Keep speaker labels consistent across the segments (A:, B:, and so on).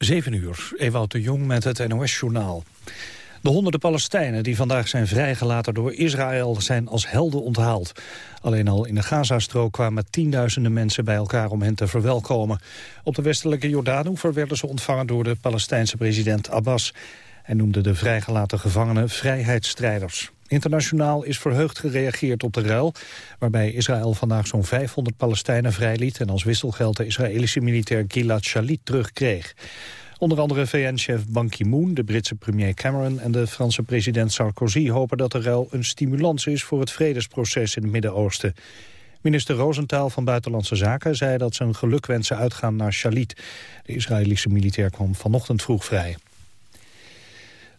A: 7 uur, Ewout de Jong met het NOS-journaal. De honderden Palestijnen die vandaag zijn vrijgelaten door Israël zijn als helden onthaald. Alleen al in de Gazastrook kwamen tienduizenden mensen bij elkaar om hen te verwelkomen. Op de westelijke Jordaanoever werden ze ontvangen door de Palestijnse president Abbas. Hij noemde de vrijgelaten gevangenen vrijheidsstrijders. Internationaal is verheugd gereageerd op de ruil... waarbij Israël vandaag zo'n 500 Palestijnen vrijliet... en als wisselgeld de Israëlische militair Gilad Shalit terugkreeg. Onder andere VN-chef Ban Ki-moon, de Britse premier Cameron... en de Franse president Sarkozy hopen dat de ruil een stimulans is... voor het vredesproces in het Midden-Oosten. Minister Rosenthal van Buitenlandse Zaken zei dat zijn gelukwensen uitgaan naar Shalit. De Israëlische militair kwam vanochtend vroeg vrij.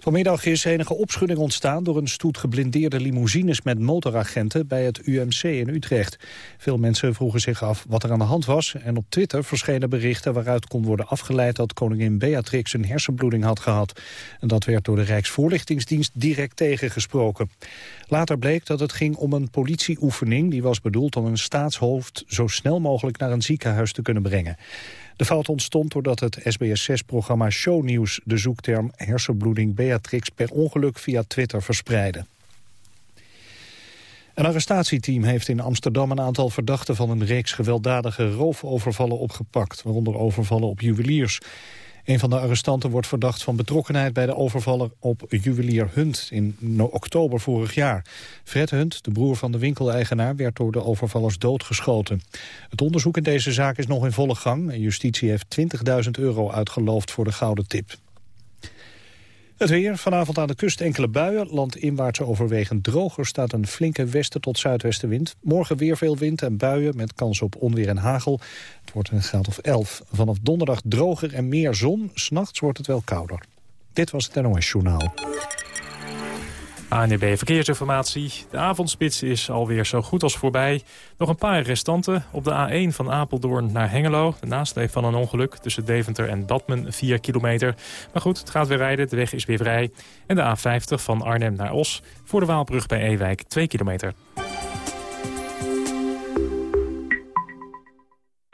A: Vanmiddag is enige opschudding ontstaan door een stoet geblindeerde limousines met motoragenten bij het UMC in Utrecht. Veel mensen vroegen zich af wat er aan de hand was en op Twitter verschenen berichten waaruit kon worden afgeleid dat koningin Beatrix een hersenbloeding had gehad. En dat werd door de Rijksvoorlichtingsdienst direct tegengesproken. Later bleek dat het ging om een politieoefening die was bedoeld om een staatshoofd zo snel mogelijk naar een ziekenhuis te kunnen brengen. De fout ontstond doordat het SBS6-programma Shownieuws de zoekterm hersenbloeding Beatrix per ongeluk via Twitter verspreidde. Een arrestatieteam heeft in Amsterdam een aantal verdachten van een reeks gewelddadige roofovervallen opgepakt, waaronder overvallen op juweliers. Een van de arrestanten wordt verdacht van betrokkenheid bij de overvaller op juwelier Hunt in oktober vorig jaar. Fred Hunt, de broer van de winkeleigenaar, werd door de overvallers doodgeschoten. Het onderzoek in deze zaak is nog in volle gang en justitie heeft 20.000 euro uitgeloofd voor de gouden tip. Het weer, vanavond aan de kust enkele buien. Landinwaarts overwegend droger staat een flinke westen tot zuidwestenwind. Morgen weer veel wind en buien met kans op onweer en hagel. Het wordt een graad of 11. Vanaf donderdag droger en meer zon. S'nachts wordt het wel kouder. Dit was het NOS Journaal.
B: ANB Verkeersinformatie. De avondspits is alweer zo goed als voorbij. Nog een paar restanten. Op de A1 van Apeldoorn naar Hengelo. De nasleep van een ongeluk tussen Deventer en Badmen 4 kilometer. Maar goed, het gaat weer rijden. De weg is weer vrij. En de A50 van Arnhem naar Os. Voor de Waalbrug bij Ewijk 2 kilometer.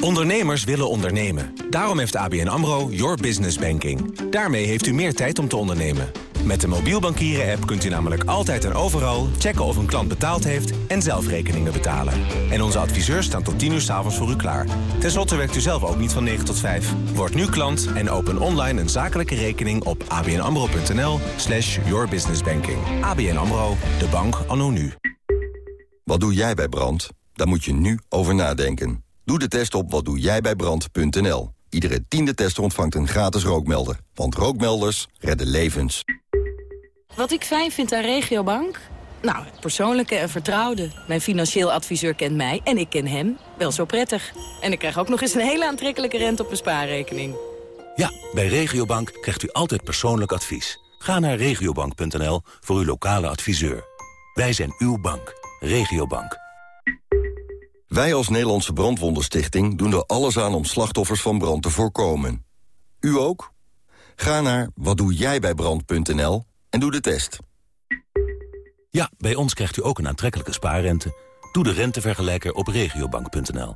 C: Ondernemers willen ondernemen. Daarom heeft ABN AMRO Your Business Banking. Daarmee heeft u meer tijd om te ondernemen. Met de mobiel bankieren app kunt u namelijk altijd en overal checken of een klant betaald heeft en zelf rekeningen betalen. En onze adviseurs staan tot 10 uur s'avonds voor u klaar. Ten slotte werkt u zelf ook niet van 9 tot 5. Word nu klant en open online een zakelijke rekening op abnamro.nl slash yourbusinessbanking. ABN AMRO, de bank anno nu.
D: Wat doe jij bij brand? Daar moet je nu over nadenken. Doe de test op watdoejijbijbrand.nl. Iedere tiende tester ontvangt een gratis rookmelder. Want rookmelders redden levens.
E: Wat ik fijn vind aan Regiobank? Nou, het persoonlijke en vertrouwde. Mijn financieel adviseur kent mij en ik ken hem wel zo prettig. En ik krijg ook nog eens een hele aantrekkelijke rente op mijn spaarrekening.
F: Ja, bij Regiobank krijgt u altijd persoonlijk advies. Ga naar regiobank.nl voor uw lokale adviseur. Wij zijn uw bank. Regiobank.
D: Wij als Nederlandse Brandwondenstichting doen er alles aan om slachtoffers van brand te voorkomen. U ook? Ga naar watdoejijbijbrand.nl en doe de test.
F: Ja, bij ons krijgt u ook een aantrekkelijke spaarrente. Doe de rentevergelijker op regiobank.nl.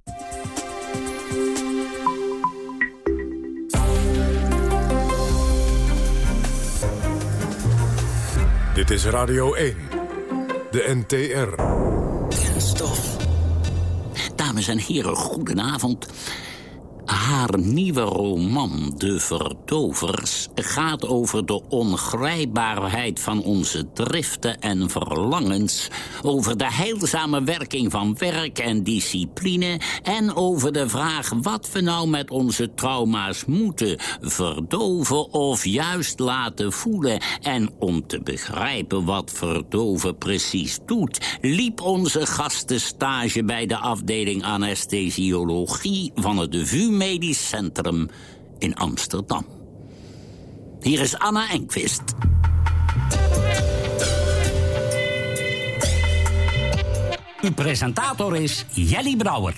G: Dit is Radio 1, de NTR.
H: Kenstof. Dames en heren, goedenavond. Haar nieuwe roman, De Verdovers, gaat over de ongrijpbaarheid van onze driften en verlangens, over de heilzame werking van werk en discipline en over de vraag wat we nou met onze trauma's moeten verdoven of juist laten voelen. En om te begrijpen wat verdoven precies doet, liep onze gastenstage bij de afdeling anesthesiologie van het VU Centrum in Amsterdam. Hier is Anna Enquist. Uw presentator is Jelly Brouwer.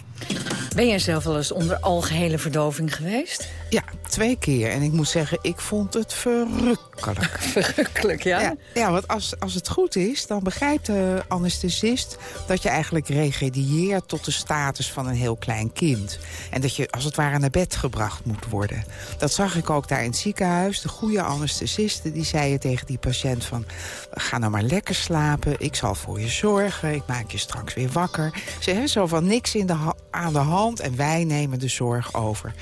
I: Ben jij zelf wel eens onder algehele verdoving geweest? Ja, twee keer. En ik moet zeggen, ik vond het verrukkelijk.
J: verrukkelijk, ja?
I: Ja, ja want als, als het goed is, dan begrijpt de anesthesist... dat je eigenlijk regredieert tot de status van een heel klein kind. En dat je als het ware naar bed gebracht moet worden. Dat zag ik ook daar in het ziekenhuis. De goede anesthesisten die zeiden tegen die patiënt van... ga nou maar lekker slapen, ik zal voor je zorgen... ik maak je straks weer wakker. Ze hebben zo van niks in de aan de hand en wij nemen de zorg over.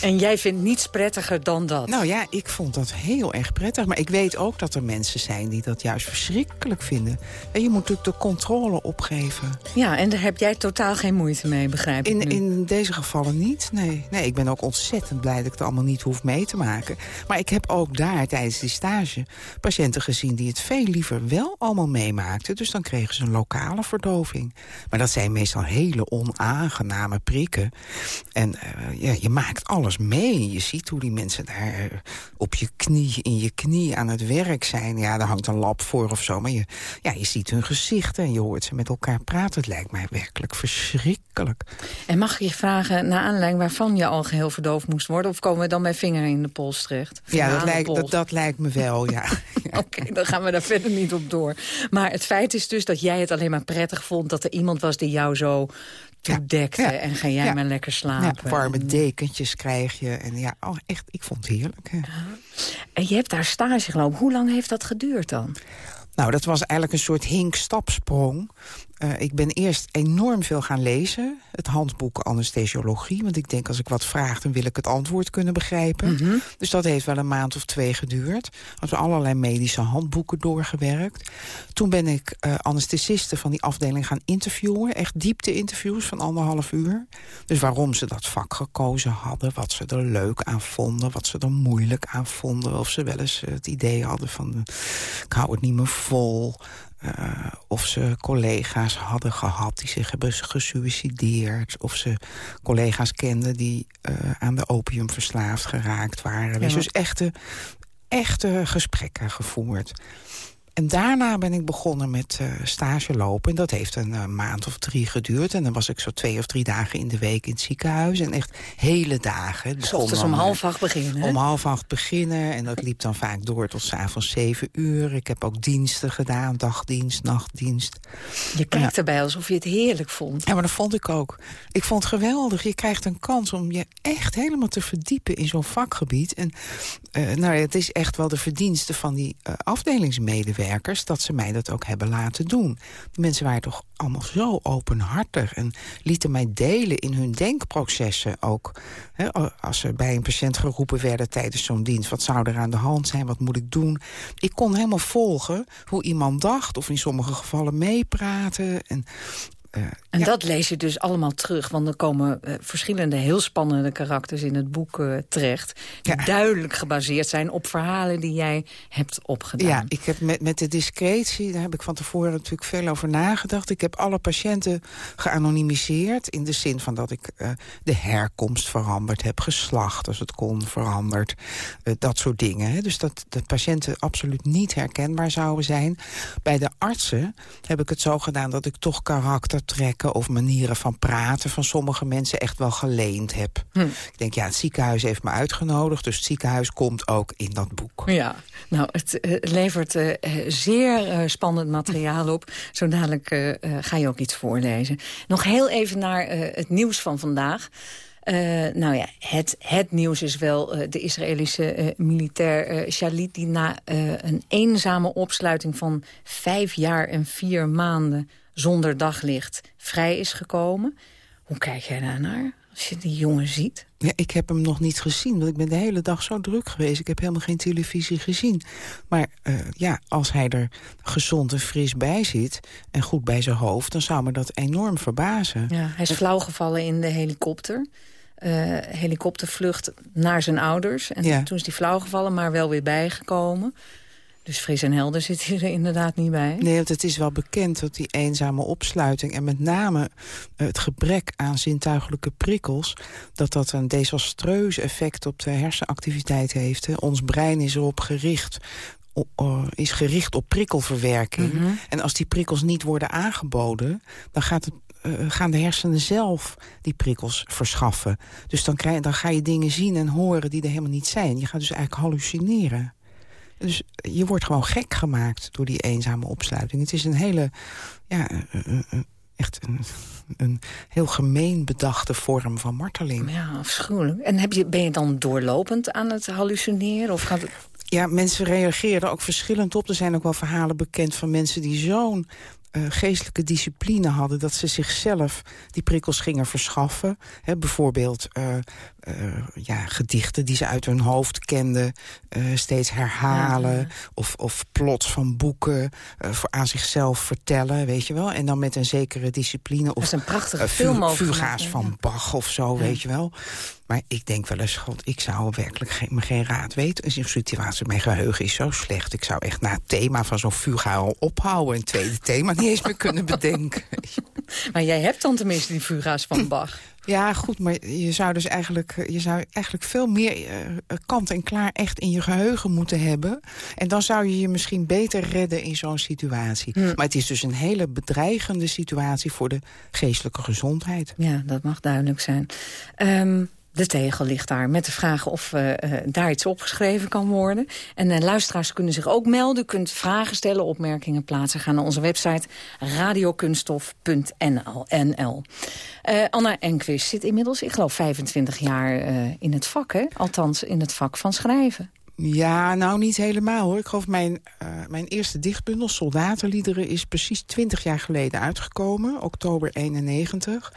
J: En jij vindt niets prettiger dan dat?
I: Nou ja, ik vond dat heel erg prettig. Maar ik weet ook dat er mensen zijn die dat juist verschrikkelijk vinden. En je moet natuurlijk de controle opgeven.
J: Ja, en daar heb jij totaal geen moeite mee, begrijp ik
I: in, in deze gevallen niet, nee. Nee, ik ben ook ontzettend blij dat ik het allemaal niet hoef mee te maken. Maar ik heb ook daar tijdens die stage patiënten gezien... die het veel liever wel allemaal meemaakten. Dus dan kregen ze een lokale verdoving. Maar dat zijn meestal hele onaangename En uh, ja, je maakt alles mee. Je ziet hoe die mensen daar uh, op je knie, in je knie aan het werk zijn. Ja, daar hangt een lap voor of zo. Maar je, ja, je ziet hun gezichten en je hoort ze met elkaar praten. Het lijkt mij werkelijk verschrikkelijk.
J: En mag ik je vragen, naar aanleiding waarvan je al geheel verdoofd moest worden? Of komen we dan met vinger in de pols terecht?
I: ja, dat lijkt, dat, dat, lijkt me wel, ja.
J: Oké, dan gaan we daar verder niet op door. Maar het feit is dus dat jij het alleen maar prettig vond... dat er iemand was die jou zo toedekte ja. en ga jij maar lekker slapen.
I: Warme dekentjes krijg je. En ja, oh, echt, ik vond het heerlijk. Hè.
J: En je hebt daar stage gelopen. Hoe lang heeft dat geduurd dan?
I: Nou, dat was eigenlijk een soort hinkstapsprong. Uh, ik ben eerst enorm veel gaan lezen. Het handboek anesthesiologie. Want ik denk, als ik wat vraag, dan wil ik het antwoord kunnen begrijpen. Mm -hmm. Dus dat heeft wel een maand of twee geduurd. We allerlei medische handboeken doorgewerkt. Toen ben ik uh, anesthesisten van die afdeling gaan interviewen. Echt diepte-interviews van anderhalf uur. Dus waarom ze dat vak gekozen hadden. Wat ze er leuk aan vonden. Wat ze er moeilijk aan vonden. Of ze wel eens het idee hadden van... ik hou het niet meer vol. Uh, of ze collega's hadden gehad die zich hebben gesuicideerd. Of ze collega's kenden die uh, aan de opium verslaafd geraakt waren. Ja. Dus echte, echte gesprekken gevoerd. En daarna ben ik begonnen met uh, stage lopen. En dat heeft een uh, maand of drie geduurd. En dan was ik zo twee of drie dagen in de week in het ziekenhuis. En echt hele dagen.
J: Dus ochtends om half acht beginnen?
I: Om half acht beginnen. En dat liep dan vaak door tot s'avonds zeven uur. Ik heb ook diensten gedaan. Dagdienst, nachtdienst.
J: Je kijkt ja. erbij alsof je het heerlijk vond.
I: Ja, maar dat vond ik ook. Ik vond het geweldig. Je krijgt een kans om je echt helemaal te verdiepen in zo'n vakgebied. En uh, nou, het is echt wel de verdienste van die afdelingsmedewerkers dat ze mij dat ook hebben laten doen. Die mensen waren toch allemaal zo openhartig... en lieten mij delen in hun denkprocessen ook. als ze bij een patiënt geroepen werden tijdens zo'n dienst... wat zou er aan de hand zijn, wat moet ik doen? Ik kon helemaal volgen hoe iemand dacht... of in sommige gevallen meepraten. En
J: uh, en ja. dat lees je dus allemaal terug. Want er komen uh, verschillende heel spannende karakters in het boek uh, terecht. Die ja. duidelijk gebaseerd zijn op verhalen die jij hebt opgedaan.
I: Ja, ik heb met, met de discretie, daar heb ik van tevoren natuurlijk veel over nagedacht. Ik heb alle patiënten geanonimiseerd. In de zin van dat ik de herkomst veranderd heb. Geslacht, als het kon, veranderd. dat soort dingen. Hè. Dus dat de patiënten absoluut niet herkenbaar zouden zijn. Bij de artsen heb ik het zo gedaan dat ik toch karakter trekken of manieren van praten van sommige mensen echt wel geleend heb. Hm. Ik denk, ja, het ziekenhuis heeft me uitgenodigd, dus het ziekenhuis komt ook in dat boek.
J: Ja, nou, het uh, levert uh, zeer uh, spannend materiaal op. Zo dadelijk ga je ook iets voorlezen. Nog heel even naar het nieuws van vandaag. Uh, nou ja, het, het nieuws is wel uh, de Israëlische uh, militair Shalit... die na een eenzame opsluiting van vijf jaar en vier maanden zonder daglicht vrij is gekomen. Hoe kijk jij daarnaar als je die jongen ziet?
I: Ja, ik heb hem nog niet gezien, want ik ben de hele dag zo druk geweest. Ik heb helemaal geen televisie gezien. Maar uh, ja, als hij er gezond en fris bij zit en goed bij zijn hoofd... dan zou me dat enorm verbazen.
J: Ja, hij is flauwgevallen in de helikopter. Uh, helikoptervlucht naar zijn ouders. En ja. toen is hij flauwgevallen, maar wel weer bijgekomen. Dus fris en helder zit hij er inderdaad niet bij.
I: Nee, want het is wel bekend dat die eenzame opsluiting... en met name het gebrek aan zintuigelijke prikkels... dat dat een desastreus effect op de hersenactiviteit heeft. Ons brein is erop gericht is gericht op prikkelverwerking. Mm -hmm. En als die prikkels niet worden aangeboden... dan gaat het gaan de hersenen zelf die prikkels verschaffen. Dus dan, krijg, dan ga je dingen zien en horen die er helemaal niet zijn. Je gaat dus eigenlijk hallucineren. Dus je wordt gewoon gek gemaakt door die eenzame opsluiting. Het is een hele, ja, echt een, een heel gemeen bedachte vorm van marteling.
J: Ja, afschuwelijk. En heb je, ben je dan doorlopend aan het hallucineren? Of gaat het...
I: Ja, mensen reageren ook verschillend op. Er zijn ook wel verhalen bekend van mensen die zo'n uh, geestelijke discipline hadden... dat ze zichzelf die prikkels gingen verschaffen. He, bijvoorbeeld uh, ja, gedichten die ze uit hun hoofd kenden... steeds herhalen. Ja. Of, of plots van boeken voor aan zichzelf vertellen, weet je wel. En dan met een zekere discipline. Of,
J: dat is een prachtige film over.
I: Fuga's van Bach of zo, weet je wel. Maar ik denk wel eens, god, ik zou werkelijk geen, me geen raad weten. In zo'n situatie, mijn geheugen is zo slecht. Ik zou echt na het thema van zo'n fuga al ophouden... een tweede thema niet eens meer kunnen bedenken.
J: maar jij hebt dan tenminste die fuga's van Bach.
I: Ja, goed, maar je zou dus eigenlijk, je zou eigenlijk veel meer uh, kant en klaar echt in je geheugen moeten hebben. En dan zou je je misschien beter redden in zo'n situatie. Hm. Maar het is dus een hele bedreigende situatie voor de geestelijke gezondheid.
J: Ja, dat mag duidelijk zijn. Um, de tegel ligt daar met de vraag of uh, daar iets opgeschreven kan worden. En uh, luisteraars kunnen zich ook melden. Kunt vragen stellen, opmerkingen plaatsen. Ga naar onze website radiokunstof.nl. Uh, Anna Enquist zit inmiddels, ik geloof, 25 jaar in het vak. Hè? Althans, in het vak van schrijven.
I: Ja, nou niet helemaal hoor. Ik geloof mijn, mijn eerste dichtbundel, Soldatenliederen... is precies 20 jaar geleden uitgekomen, oktober 91.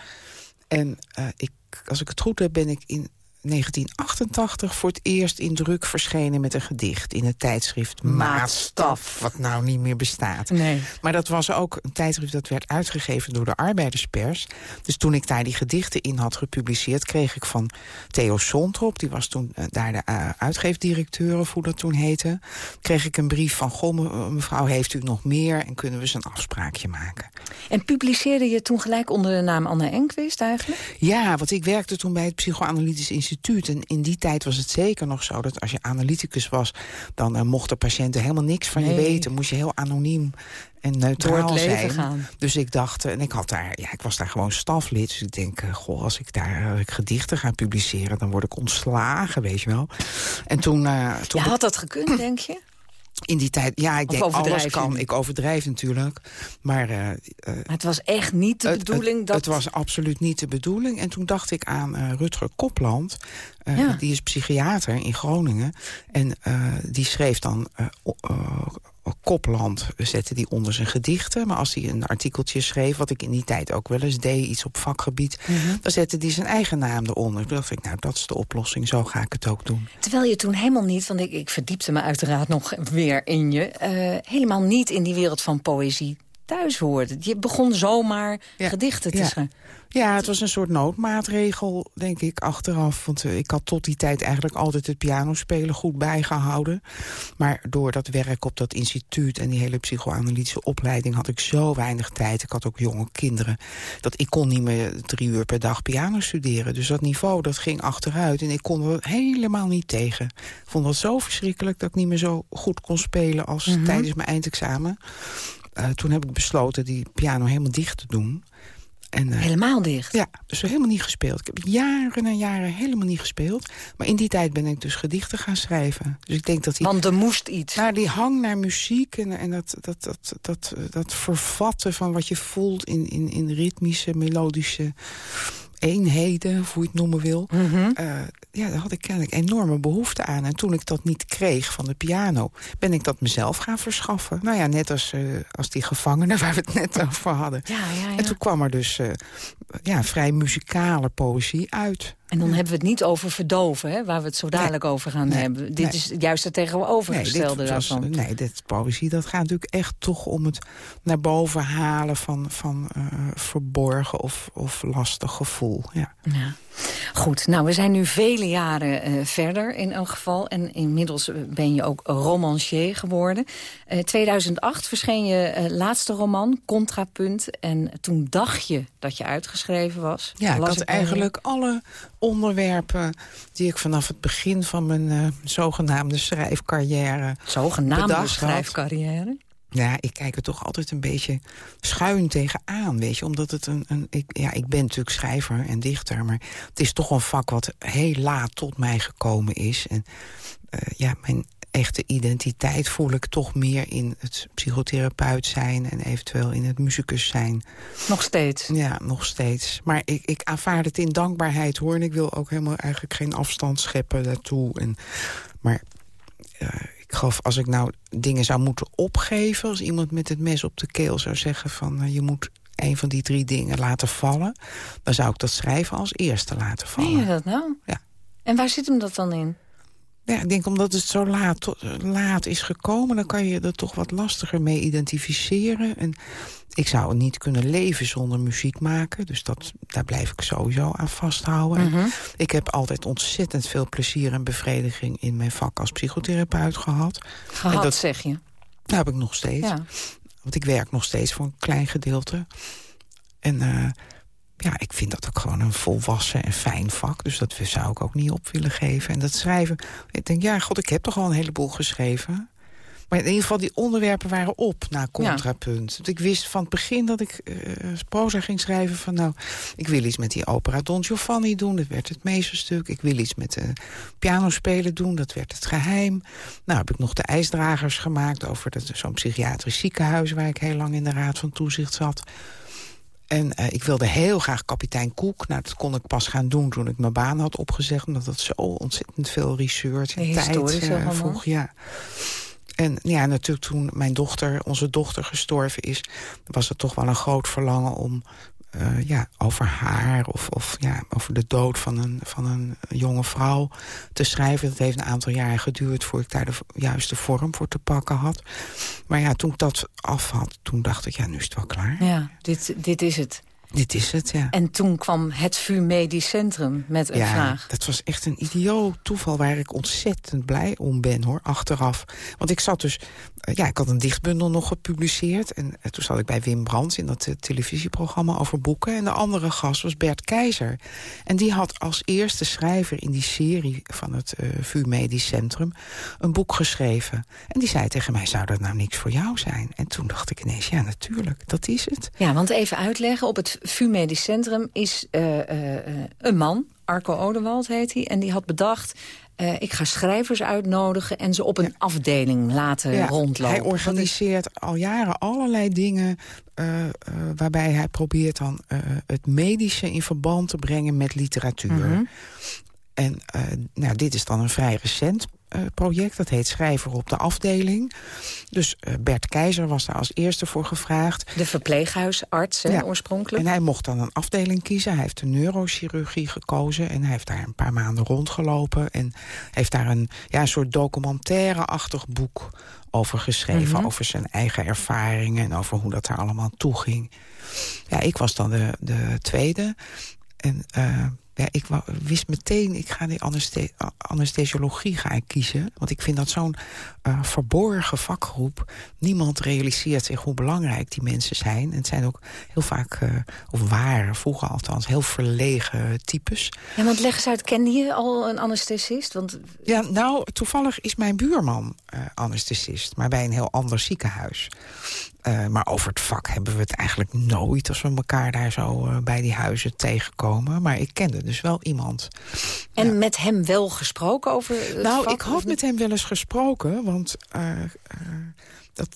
I: En ik als ik het goed heb, ben ik in 1988 voor het eerst in druk verschenen met een gedicht... in het tijdschrift Maatstaf, wat nou niet meer bestaat.
J: Nee.
I: Maar dat was ook een tijdschrift dat werd uitgegeven door de arbeiderspers. Dus toen ik daar die gedichten in had gepubliceerd... kreeg ik van Theo Sontrop, die was toen uh, daar de uh, uitgeefdirecteur... of hoe dat toen heette, kreeg ik een brief van... goh, mevrouw, heeft u nog meer en kunnen we eens een afspraakje maken.
J: En publiceerde je toen gelijk onder de naam Anne Enquist eigenlijk?
I: Ja, want ik werkte toen bij het Psychoanalytisch Instituut en in die tijd was het zeker nog zo dat als je analyticus was... dan uh, mochten patiënten helemaal niks van je weten. Moest je heel anoniem en neutraal zijn.
J: Gaan.
I: Dus ik dacht, en ik had daar, ja, ik was daar gewoon staflid. Dus ik denk, uh, goh, als ik daar gedichten ga publiceren, dan word ik ontslagen, weet je wel. En toen. Uh, toen
J: ja, had dat gekund, denk je?
I: In die tijd, ja, ik denk alles kan. Ik overdrijf natuurlijk. Maar, uh, uh,
J: het was echt niet de
I: het,
J: bedoeling
I: het,
J: dat...
I: Het was absoluut niet de bedoeling. En toen dacht ik aan uh, Rutger Kopland.
J: Ja.
I: Die is psychiater in Groningen. En die schreef dan Kopland zette die onder zijn gedichten. Maar als hij een artikeltje schreef, wat ik in die tijd ook wel eens deed... iets op vakgebied,
J: Mhm.
I: dan zette hij zijn eigen naam eronder. Toen dacht ik, nou, dat is de oplossing, zo ga ik het ook doen.
J: Terwijl je toen helemaal niet, want ik, ik verdiepte me uiteraard nog weer in je... Uh, helemaal niet in die wereld van poëzie thuis hoorde. Je begon zomaar
I: Ja.
J: gedichten te
I: Ja.
J: schrijven.
I: Ja, het was een soort noodmaatregel, denk ik, achteraf. Want eh, ik had tot die tijd eigenlijk altijd het pianospelen goed bijgehouden. Maar door dat werk op dat instituut en die hele psychoanalytische opleiding... had ik zo weinig tijd. Ik had ook jonge kinderen. Dat ik kon niet meer drie uur per dag piano studeren. Dus dat niveau, dat ging achteruit. En ik kon er helemaal niet tegen. Ik vond dat zo verschrikkelijk dat ik niet meer zo goed kon spelen... als
J: Mhm.
I: tijdens mijn eindexamen. Eh, toen heb ik besloten die piano helemaal dicht te doen... En, eh,
J: Helemaal dicht.
I: ja, dus helemaal niet gespeeld. Ik heb jaren en jaren helemaal niet gespeeld. Maar in die tijd ben ik dus gedichten gaan schrijven. Dus ik denk dat die...
J: Want er moest iets.
I: Nou, die hang naar muziek en, en dat, dat, dat, dat, dat vervatten van wat je voelt... in, in, in ritmische, melodische eenheden, of hoe je het noemen wil...
J: Mhm.
I: Eh, ja, daar had ik kennelijk enorme behoefte aan. En toen ik dat niet kreeg van de piano, ben ik dat mezelf gaan verschaffen. Nou ja, net als, eh, als die gevangenen waar we het net over hadden.
J: Ja, ja, ja.
I: En toen kwam er dus eh, ja, vrij muzikale poëzie uit.
J: En dan hebben we het niet over verdoven, hè, waar we het zo dadelijk over gaan
I: Nee.
J: hebben. Dit
I: Nee.
J: is juist het tegenovergestelde
I: dit was-
J: daarvan.
I: nee, dit poëzie dat gaat natuurlijk echt toch om het naar boven halen van, van eh, verborgen of, of lastig gevoel. Ja.
J: Ja. Goed, nou, we zijn nu vele jaren eh, verder in elk geval. En inmiddels eh, ben je ook romancier geworden. Eh 2008 verscheen je laatste roman, Contrapunt. En toen dacht je dat je uitgeschreven was.
I: Ja, ik had eigenlijk alle onderwerpen die ik vanaf het begin van mijn eh, zogenaamde schrijfcarrière
J: Zogenaamde
I: had.
J: schrijfcarrière.
I: Ja, ik kijk er toch altijd een beetje schuin tegenaan, weet je. Omdat het een... een ik, ja, ik ben natuurlijk schrijver en dichter... maar het is toch een vak wat heel laat tot mij gekomen is. En uh, ja, mijn echte identiteit voel ik toch meer in het psychotherapeut zijn... en eventueel in het muzikus zijn.
J: Nog steeds?
I: Ja, nog steeds. Maar ik, ik aanvaard het in dankbaarheid, hoor. En ik wil ook helemaal eigenlijk geen afstand scheppen daartoe. En, maar uh, ik geloof, als ik nou dingen zou moeten opgeven... als iemand met het mes op de keel zou zeggen van... Uh, je moet een van die drie dingen laten vallen... dan zou ik dat schrijven als eerste laten vallen.
J: Meen je dat nou?
I: Ja.
J: En waar zit hem dat dan in?
I: Ja, ik denk omdat het zo laat, laat is gekomen... dan kan je er toch wat lastiger mee identificeren. En ik zou niet kunnen leven zonder muziek maken. Dus dat, daar blijf ik sowieso aan vasthouden.
J: Mhm.
I: Ik heb altijd ontzettend veel plezier en bevrediging... in mijn vak als psychotherapeut gehad.
J: Gehad,
I: en dat
J: zeg je?
I: Dat heb ik nog steeds.
J: Ja.
I: Want ik werk nog steeds voor een klein gedeelte. En uh, ja, ik vind dat ook gewoon een volwassen en fijn vak. Dus dat zou ik ook niet op willen geven. En dat schrijven, ik denk, ja, god, ik heb toch al een heleboel geschreven. Maar in ieder geval, die onderwerpen waren op na contrapunt. Ja. Ik wist van het begin dat ik uh, proza ging schrijven van... nou, ik wil iets met die opera Don Giovanni doen. Dat werd het meesterstuk. Ik wil iets met uh, pianospelen doen. Dat werd het geheim. Nou heb ik nog de ijsdragers gemaakt... over zo'n psychiatrisch ziekenhuis... waar ik heel lang in de raad van toezicht zat... En uh, ik wilde heel graag kapitein Koek. Nou, dat kon ik pas gaan doen toen ik mijn baan had opgezegd. Omdat dat zo ontzettend veel research en tijd uh, vroeg. Ja. En ja, natuurlijk toen mijn dochter, onze dochter gestorven is... was het toch wel een groot verlangen om uh, ja, over haar of, of ja, over de dood van een, van een jonge vrouw te schrijven. Dat heeft een aantal jaren geduurd voordat ik daar de juiste vorm voor te pakken had. Maar ja, toen ik dat af had, toen dacht ik, ja, nu is het wel klaar.
J: Ja, dit, dit is het.
I: Dit is het, ja.
J: En toen kwam het VU Medisch Centrum met een
I: ja,
J: vraag.
I: dat was echt een idioot toeval waar ik ontzettend blij om ben, hoor, achteraf. Want ik zat dus... Ja, ik had een dichtbundel nog gepubliceerd. En toen zat ik bij Wim Brands in dat televisieprogramma over boeken. En de andere gast was Bert Keizer. En die had als eerste schrijver in die serie van het uh, VU Medisch Centrum... een boek geschreven. En die zei tegen mij, zou dat nou niks voor jou zijn? En toen dacht ik ineens, ja, natuurlijk, dat is het.
J: Ja, want even uitleggen, op het VU Medisch Centrum is uh, uh, een man, Arco Odewald heet hij... en die had bedacht, uh, ik ga schrijvers uitnodigen... en ze op een ja. afdeling laten
I: ja,
J: rondlopen.
I: Hij organiseert is... al jaren allerlei dingen... waarbij hij probeert dan het medische in verband te brengen met literatuur.
J: Mhm.
I: Mm -hmm. En nou, dit is dan een vrij recent uh, project. Dat heet Schrijver op de afdeling. Dus uh, Bert Keizer was daar als eerste voor gevraagd.
J: De verpleeghuisarts, ja. oorspronkelijk.
I: En hij mocht dan een afdeling kiezen. Hij heeft de neurochirurgie gekozen. En hij heeft daar een paar maanden rondgelopen. En heeft daar een, ja, een soort documentaire-achtig boek over geschreven.
J: Mhm.
I: Mm -hmm. Over zijn eigen ervaringen en over hoe dat daar allemaal toe ging. Ja, ik was dan de, de tweede. En... Ja, ik wist meteen, ik ga die anesth anesthesiologie ga ik kiezen. Want ik vind dat zo'n uh, verborgen vakgroep. Niemand realiseert zich hoe belangrijk die mensen zijn. En het zijn ook heel vaak, uh, of waren vroeger althans, heel verlegen types.
J: Ja, want leg eens uit, kende je al een anesthesist? Want...
I: Ja, nou, toevallig is mijn buurman uh, anesthesist. Maar bij een heel ander ziekenhuis. Uh, maar over het vak hebben we het eigenlijk nooit... als we elkaar daar zo uh, bij die huizen tegenkomen. Maar ik kende dus wel iemand.
J: En ja. met hem wel gesproken over het
I: Nou,
J: vak,
I: ik had met hem wel eens gesproken, want... Uh, dat,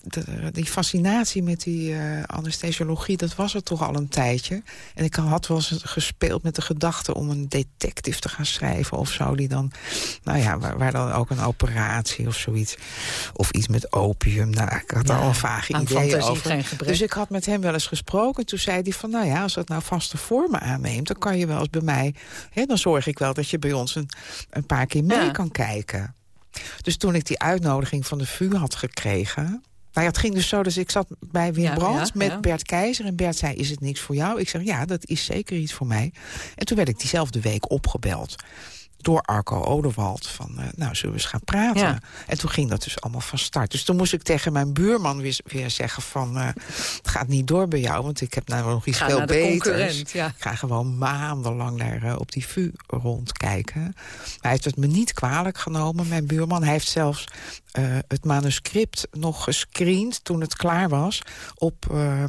I: die fascinatie met die uh, anesthesiologie, dat was er toch al een tijdje. En ik had wel eens gespeeld met de gedachte om een detective te gaan schrijven of zo. Die dan, nou ja, waar, waar dan ook een operatie of zoiets. Of iets met opium. Nou, ik had
J: ja,
I: al vage
J: aan
I: ideeën
J: over.
I: Dus ik had met hem wel eens gesproken. Toen zei hij van, nou ja, als dat nou vaste vormen aanneemt... dan kan je wel eens bij mij... Hè, dan zorg ik wel dat je bij ons een, een paar keer mee
J: Ja.
I: kan kijken. Dus toen ik die uitnodiging van de VU had gekregen... Nou ja, het ging dus zo, dus ik zat bij Wim
J: Ja,
I: Brands
J: ja,
I: met
J: ja.
I: Bert Keizer. En Bert zei, is het niks voor jou? Ik zeg, ja, dat is zeker iets voor mij. En toen werd ik diezelfde week opgebeld door Arco Odewald. Van, uh, nou, zullen we eens gaan praten?
J: Ja.
I: En toen ging dat dus allemaal van start. Dus toen moest ik tegen mijn buurman weer, weer zeggen van... Uh, het gaat niet door bij jou, want ik heb nou nog iets
J: Ga
I: veel
J: naar
I: beters.
J: ja.
I: Ik ga gewoon maandenlang daar uh, op die VU rondkijken. Hij heeft het me niet kwalijk genomen, mijn buurman. Hij heeft zelfs eh, het manuscript nog gescreend toen het klaar was... op uh,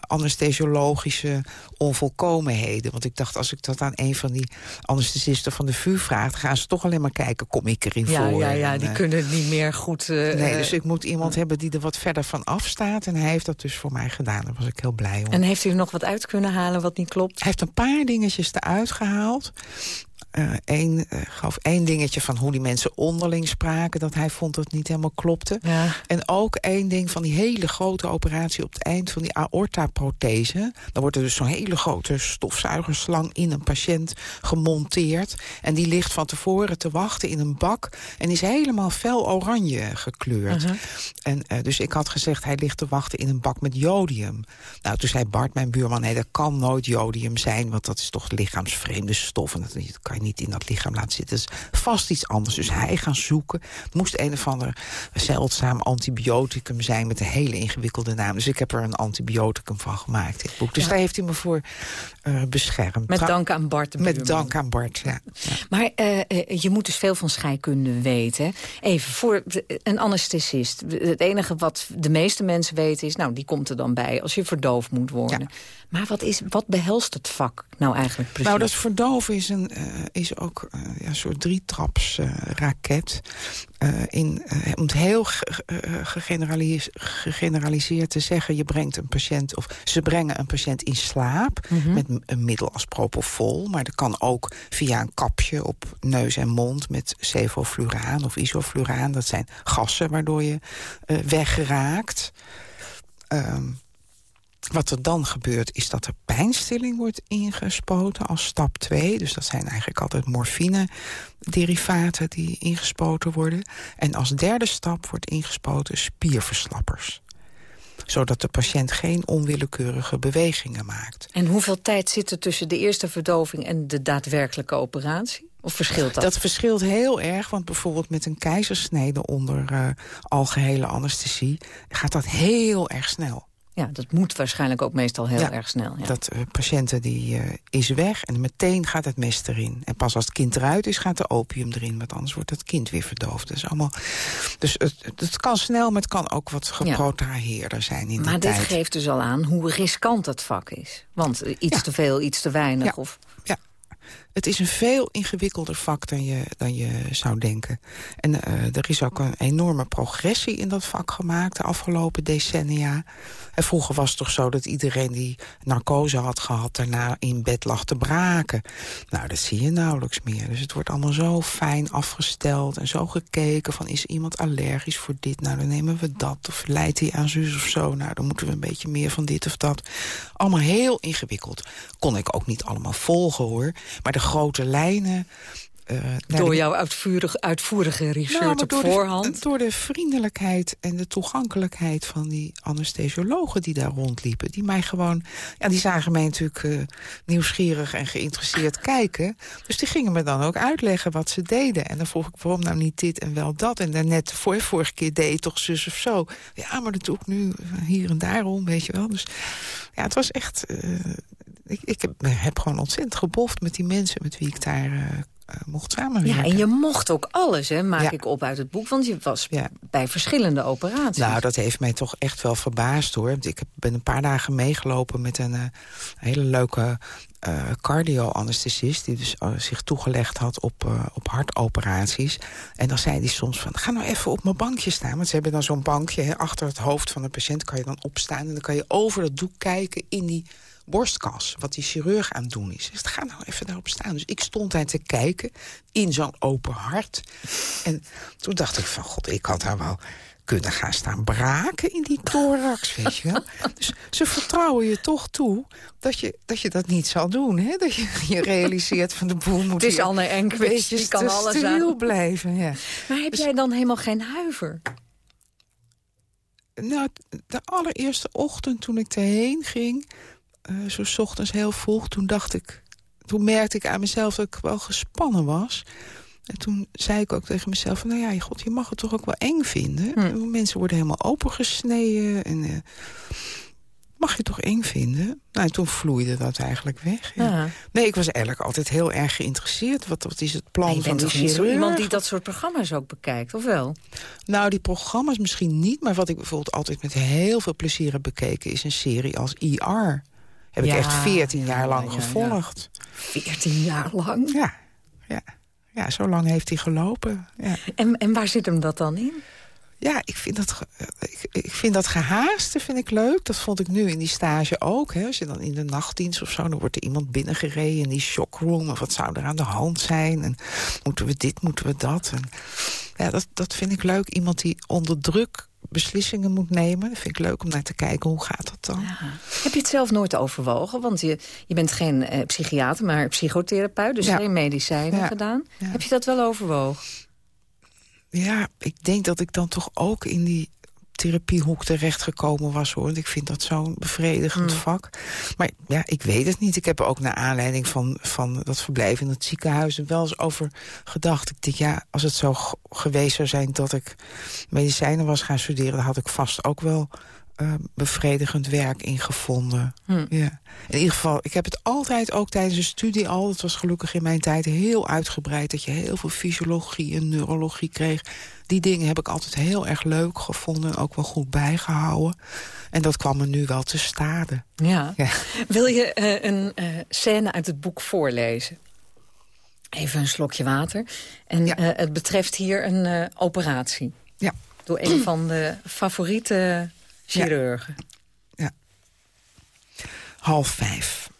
I: anesthesiologische onvolkomenheden. Want ik dacht, als ik dat aan een van die anesthesisten van de VU vraag... gaan ze toch alleen maar kijken, kom ik erin
J: ja,
I: voor?
J: Ja, ja, die kunnen het niet meer goed...
I: nee, dus ik moet iemand hebben die er wat verder van afstaat. En hij heeft dat dus voor mij gedaan. Daar was ik heel blij om.
J: En heeft u nog wat uit kunnen halen wat niet klopt?
I: Hij heeft een paar dingetjes eruit gehaald uh, één, uh, gaf één dingetje van hoe die mensen onderling spraken... dat hij vond dat het niet helemaal klopte.
J: Ja.
I: En ook één ding van die hele grote operatie... op het eind van die aorta-prothese. Dan wordt er dus zo'n hele grote stofzuigerslang in een patiënt gemonteerd. En die ligt van tevoren te wachten in een bak... en is helemaal fel oranje gekleurd.
J: Uh -huh.
I: en, uh, dus ik had gezegd, hij ligt te wachten in een bak met jodium. Nou, toen zei Bart, mijn buurman... nee, dat kan nooit jodium zijn, want dat is toch lichaamsvreemde stof... en dat kan je niet in dat lichaam laten zitten. Dat is vast iets anders. Dus hij gaan zoeken. Het moest een of ander zeldzaam antibioticum zijn... met een hele ingewikkelde naam. Dus ik heb er een antibioticum van gemaakt, dit boek. Dus
J: Ja.
I: daar heeft hij me voor eh, beschermd.
J: Met dank aan Bart de
I: Met dank aan Bart, ja. ja.
J: Maar eh, eh, je moet dus veel van scheikunde weten. Even, voor een anesthesist. Het enige wat de meeste mensen weten is... nou, die komt er dan bij als je verdoofd moet worden. Maar wat, is, wat behelst het vak nou eigenlijk precies?
I: Nou, dat verdoven is, een, eh, is ook eh, ja, een soort drietraps eh, raket. Eh, in, om het heel ge- gegeneralis- gegeneraliseerd te zeggen... je brengt een patiënt, of ze brengen een patiënt in slaap...
J: Mhm.
I: met een middel als propofol. Maar dat kan ook via een kapje op neus en mond... met sevofluraan of isofluraan. Dat zijn gassen waardoor je weggeraakt. Ehm, wat er dan gebeurt is dat er pijnstilling wordt ingespoten als stap 2. Dus dat zijn eigenlijk altijd morfine-derivaten die ingespoten worden. En als derde stap wordt ingespoten spierverslappers. Zodat de patiënt geen onwillekeurige bewegingen maakt.
J: En hoeveel tijd zit er tussen de eerste verdoving en de daadwerkelijke operatie? Of verschilt dat?
I: Dat verschilt heel erg, want bijvoorbeeld met een keizersnede onder eh, algehele anesthesie... gaat dat heel erg snel.
J: Ja, dat moet waarschijnlijk ook meestal heel
I: Ja,
J: erg snel. Ja.
I: Dat eh, patiënten die eh, is weg en meteen gaat het mes erin. En pas als het kind eruit is, gaat de opium erin. Want anders wordt het kind weer verdoofd. Dat is allemaal... Dus het, het kan snel, maar het kan ook wat geprotraheerder zijn in
J: maar dit
I: tijd.
J: geeft dus al aan hoe riskant het vak is. Want eh, iets te veel, iets te weinig. Of...
I: Ja. Het is een veel ingewikkelder vak dan je, dan je zou denken. En eh, er is ook een enorme progressie in dat vak gemaakt de afgelopen decennia. En vroeger was het toch zo dat iedereen die narcose had gehad... daarna in bed lag te braken. Nou, dat zie je nauwelijks meer. Dus het wordt allemaal zo fijn afgesteld en zo gekeken... van is iemand allergisch voor dit? Nou, dan nemen we dat. Of leidt hij aan zus of zo? Nou, dan moeten we een beetje meer van dit of dat. Allemaal heel ingewikkeld. Kon ik ook niet allemaal volgen, hoor. Maar de grote lijnen... eh,
J: Door jouw uitvoerige, uitvoerige research
I: nou,
J: op
I: door
J: voorhand.
I: De, door de vriendelijkheid en de toegankelijkheid van die anesthesiologen die daar rondliepen. Die mij gewoon, ja, die zagen mij natuurlijk eh, nieuwsgierig en geïnteresseerd kijken. Dus die gingen me dan ook uitleggen wat ze deden. En dan vroeg ik waarom nou niet dit en wel dat. En daarnet, voor, vorige keer deed je toch zus of zo. Ja, maar dat doe ik nu hier en daarom, weet je wel. Dus ja, het was echt... eh, ik, ik heb, heb gewoon ontzettend geboft met die mensen met wie ik daar eh, eh, mocht samenwerken.
J: Ja, en je mocht ook alles, hè, maak
I: Ja.
J: ik op uit het boek. Want je was
I: Ja.
J: bij verschillende operaties.
I: Nou, dat heeft mij toch echt wel verbaasd, hoor. Want Ik ben een paar dagen meegelopen met een eh, hele leuke eh cardio-anesthesist... die dus zich toegelegd had op, op hartoperaties. En dan zei hij soms van, ga nou even op mijn bankje staan. Want ze hebben dan zo'n bankje hè, achter het hoofd van de patiënt... kan je dan opstaan en dan kan je over dat doek kijken in die borstkas... wat die chirurg aan het doen is. Dus ga nou even daarop staan. Dus ik stond daar te kijken in zo'n open hart. En toen dacht ik van, god, ik had daar wel kunnen gaan staan braken in die thorax, weet je wel. Dus ze vertrouwen je toch toe dat je dat, je dat niet zal doen. Hè? Dat je je realiseert van de boel moet
J: Het is Anne
I: een
J: Enquist, die kan alles aan.
I: blijven. Ja.
J: Maar heb
I: Dus-
J: jij dan helemaal geen huiver?
I: Nou, de allereerste ochtend toen ik erheen ging, zo 's ochtends heel vroeg, toen dacht ik, toen merkte ik aan mezelf dat ik wel gespannen was. En toen zei ik ook tegen mezelf, van, nou ja, god, je mag het toch ook wel eng vinden.
J: Hm.
I: Mensen worden helemaal opengesneden. En, eh, mag je toch eng vinden? Nou, en toen vloeide dat eigenlijk weg. Ja. Nee, ik was eigenlijk altijd heel erg geïnteresseerd. Wat, wat is het plan van de chirurg?
J: iemand die dat soort programma's ook bekijkt, of wel?
I: Nou, die programma's misschien niet. Maar wat ik bijvoorbeeld altijd met heel veel plezier heb bekeken... is een serie als ER. Heb ik echt veertien jaar lang gevolgd.
J: Veertien jaar lang?
I: Ja, ja. Ja, zo lang heeft hij gelopen. Ja.
J: En, en waar zit hem dat dan in?
I: Ja, ik vind dat, ik, ik, vind dat gehaaste vind ik leuk. Dat vond ik nu in die stage ook. Hè. Als je dan in de nachtdienst of zo, dan wordt er iemand binnengereden in die shockroom. Of wat zou er aan de hand zijn? En moeten we dit, moeten we dat? En, ja, dat, dat vind ik leuk. Iemand die onder druk beslissingen moet nemen. Dat vind ik leuk om naar te kijken. Hoe gaat dat dan? Ja.
J: Heb je het zelf nooit overwogen? Want je, je bent geen eh, psychiater, maar psychotherapeut. Dus geen medicijnen gedaan. Heb je dat wel overwogen?
I: ja, ik denk dat ik dan toch ook in die therapiehoek terechtgekomen was, hoor. Ik vind dat zo'n bevredigend hmm. vak. Maar ja, ik weet het niet. Ik heb er ook naar aanleiding van, van dat verblijf in het ziekenhuis... wel eens over gedacht. Ik denk, ja, als het zo geweest zou zijn dat ik medicijnen was gaan studeren... dan had ik vast ook wel uh, bevredigend werk ingevonden. Hm. Ja. In ieder geval, ik heb het altijd ook tijdens de studie al... het was gelukkig in mijn tijd heel uitgebreid... dat je heel veel fysiologie en neurologie kreeg. Die dingen heb ik altijd heel erg leuk gevonden... ook wel goed bijgehouden. En dat kwam me nu wel te stade.
J: Ja. ja. Wil je uh, een uh, scène uit het boek voorlezen? Even een slokje water. En ja. het betreft hier een operatie.
I: Ja.
J: Door een van de favoriete chirurgen.
I: Ja. Half vijf.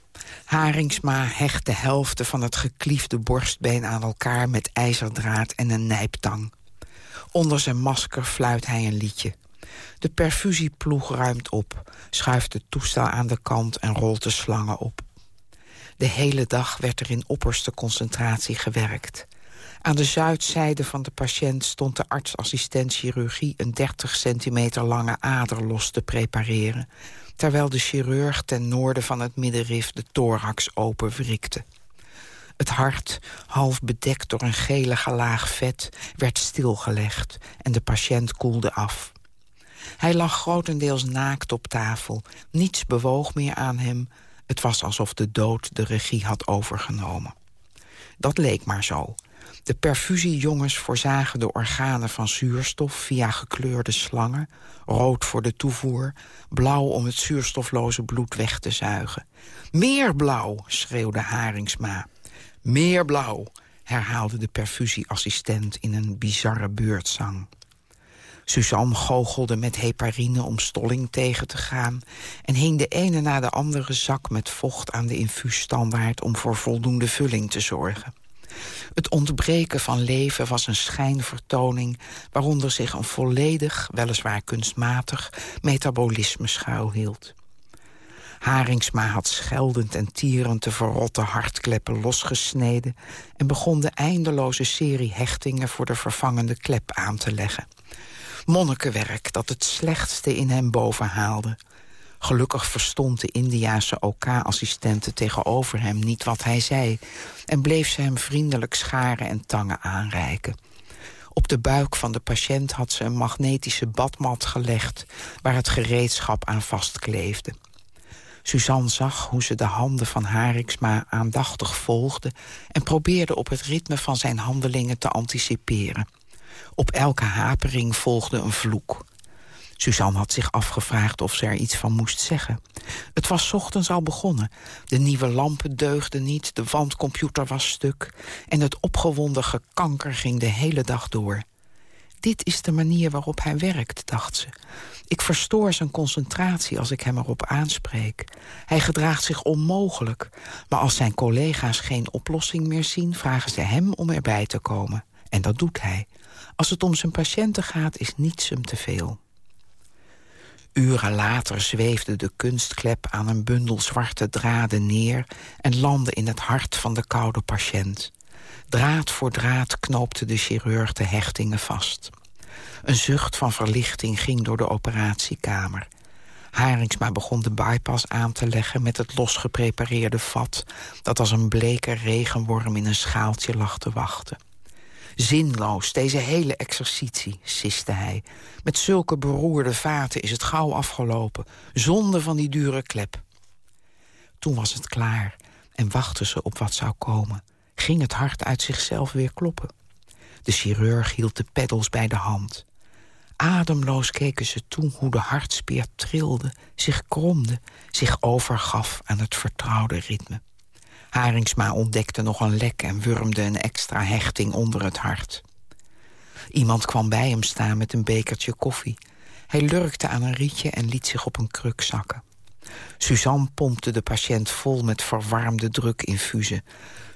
I: Haringsma hecht de helften van het gekliefde borstbeen aan elkaar... met ijzerdraad en een nijptang. Onder zijn masker fluit hij een liedje. De perfusieploeg ruimt op, schuift het toestel aan de kant... en rolt de slangen op. De hele dag werd er in opperste concentratie gewerkt. Aan de zuidzijde van de patiënt stond de artsassistent chirurgie... een 30 centimeter lange ader los te prepareren... terwijl de chirurg ten noorden van het middenrif de thorax openwrikte. Het hart, half bedekt door een gelige laag vet, werd stilgelegd... en de patiënt koelde af. Hij lag grotendeels naakt op tafel. Niets bewoog meer aan hem. Het was alsof de dood de regie had overgenomen. Dat leek maar zo. De perfusiejongens voorzagen de organen van zuurstof via gekleurde slangen, rood voor de toevoer, blauw om het zuurstofloze bloed weg te zuigen. Meer blauw, schreeuwde Haringsma. Meer blauw, herhaalde de perfusieassistent in een bizarre beurtzang. Suzanne goochelde met heparine om stolling tegen te gaan... en hing de ene na de andere zak met vocht aan de infuusstandaard... om voor voldoende vulling te zorgen. Het ontbreken van leven was een schijnvertoning... waaronder zich een volledig, weliswaar kunstmatig, metabolisme schuilhield. Haringsma had scheldend en tierend de verrotte hartkleppen losgesneden... en begon de eindeloze serie hechtingen voor de vervangende klep aan te leggen. Monnikenwerk dat het slechtste in hem bovenhaalde. Gelukkig verstond de Indiaanse OK-assistente tegenover hem niet wat hij zei... en bleef ze hem vriendelijk scharen en tangen aanreiken. Op de buik van de patiënt had ze een magnetische badmat gelegd... waar het gereedschap aan vastkleefde. Suzanne zag hoe ze de handen van Hariksma aandachtig volgde... en probeerde op het ritme van zijn handelingen te anticiperen. Op elke hapering volgde een vloek. Suzanne had zich afgevraagd of ze er iets van moest zeggen. Het was ochtends al begonnen. De nieuwe lampen deugden niet, de wandcomputer was stuk... en het opgewonden gekanker ging de hele dag door. Dit is de manier waarop hij werkt, dacht ze. Ik verstoor zijn concentratie als ik hem erop aanspreek. Hij gedraagt zich onmogelijk. Maar als zijn collega's geen oplossing meer zien... vragen ze hem om erbij te komen. En dat doet hij. Als het om zijn patiënten gaat, is niets hem te veel. Uren later zweefde de kunstklep aan een bundel zwarte draden neer... en landde in het hart van de koude patiënt. Draad voor draad knoopte de chirurg de hechtingen vast. Een zucht van verlichting ging door de operatiekamer. Haringsma begon de bypass aan te leggen met het losgeprepareerde vat... dat als een bleke regenworm in een schaaltje lag te wachten. Zinloos, deze hele exercitie, siste hij. Met zulke beroerde vaten is het gauw afgelopen. Zonde van die dure klep. Toen was het klaar en wachtte ze op wat zou komen. Ging het hart uit zichzelf weer kloppen. De chirurg hield de peddels bij de hand. Ademloos keken ze toe hoe de hartspier trilde, zich kromde... zich overgaf aan het vertrouwde ritme. Haringsma ontdekte nog een lek en wurmde een extra hechting onder het hart. Iemand kwam bij hem staan met een bekertje koffie. Hij lurkte aan een rietje en liet zich op een kruk zakken. Suzanne pompte de patiënt vol met verwarmde drukinfusen.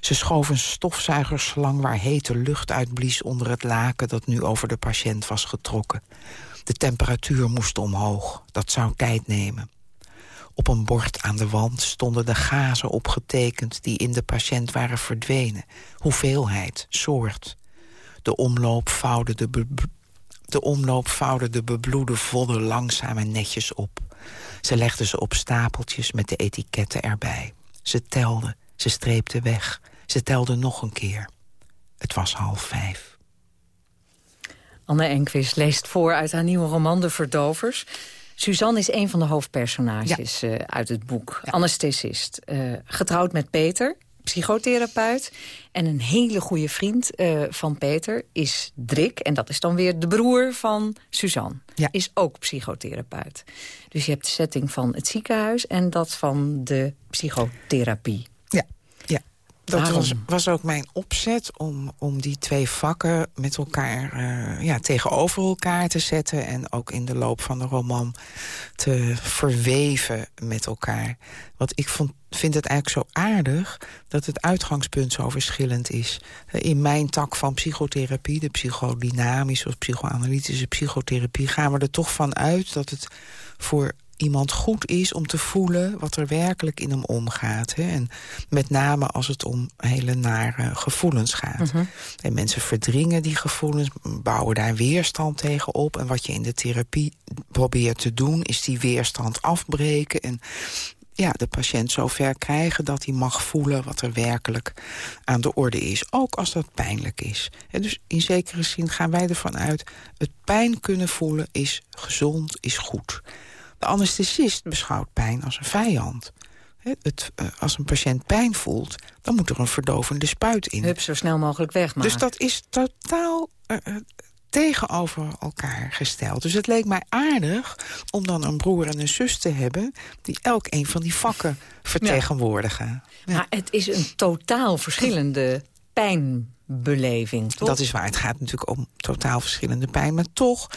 I: Ze schoof een stofzuigerslang waar hete lucht uitblies onder het laken dat nu over de patiënt was getrokken. De temperatuur moest omhoog, dat zou tijd nemen. Op een bord aan de wand stonden de gazen opgetekend... die in de patiënt waren verdwenen. Hoeveelheid, soort. De omloop vouwde de, de, omloop de bebloede vodden langzaam en netjes op. Ze legde ze op stapeltjes met de etiketten erbij. Ze telde, ze streepte weg. Ze telde nog een keer. Het was half vijf.
J: Anne Enquist leest voor uit haar nieuwe roman De Verdovers. Suzanne is een van de hoofdpersonages eh, uit het boek. Anesthesist. Uh, getrouwd met Peter, psychotherapeut. En een hele goede vriend uh, van Peter is Drik. En dat is dan weer de broer van Suzanne. Is ook psychotherapeut. Dus je hebt de setting van het ziekenhuis... en dat van de psychotherapie.
I: Dat was, was, ook mijn opzet om, om die twee vakken met elkaar uh, ja, tegenover elkaar te zetten. En ook in de loop van de roman te verweven met elkaar. Want ik vond, vind het eigenlijk zo aardig dat het uitgangspunt zo verschillend is. In mijn tak van psychotherapie, de psychodynamische of psychoanalytische psychotherapie... gaan we er toch van uit dat het voor iemand goed is om te voelen wat er werkelijk in hem omgaat. Hè? En met name als het om hele nare gevoelens gaat.
J: Mhm.
I: En mensen verdringen die gevoelens, bouwen daar weerstand tegen op. En wat je in de therapie probeert te doen, is die weerstand afbreken... en ja, de patiënt zover krijgen dat hij mag voelen wat er werkelijk aan de orde is. Ook als dat pijnlijk is. dus in zekere zin gaan wij ervan uit... het pijn kunnen voelen is gezond, is goed. De anesthesist beschouwt pijn als een vijand. Het, uh, als een patiënt pijn voelt, dan moet er een verdovende spuit in.
J: Hup, zo snel mogelijk wegmaken.
I: Dus dat is totaal uh, tegenover elkaar gesteld. Dus het leek mij aardig om dan een broer en een zus te hebben... die elk een van die vakken vertegenwoordigen.
J: Ja. Maar het is een totaal verschillende pijnbeleving, toch?
I: Dat is waar. Het gaat natuurlijk om totaal verschillende pijn. Maar toch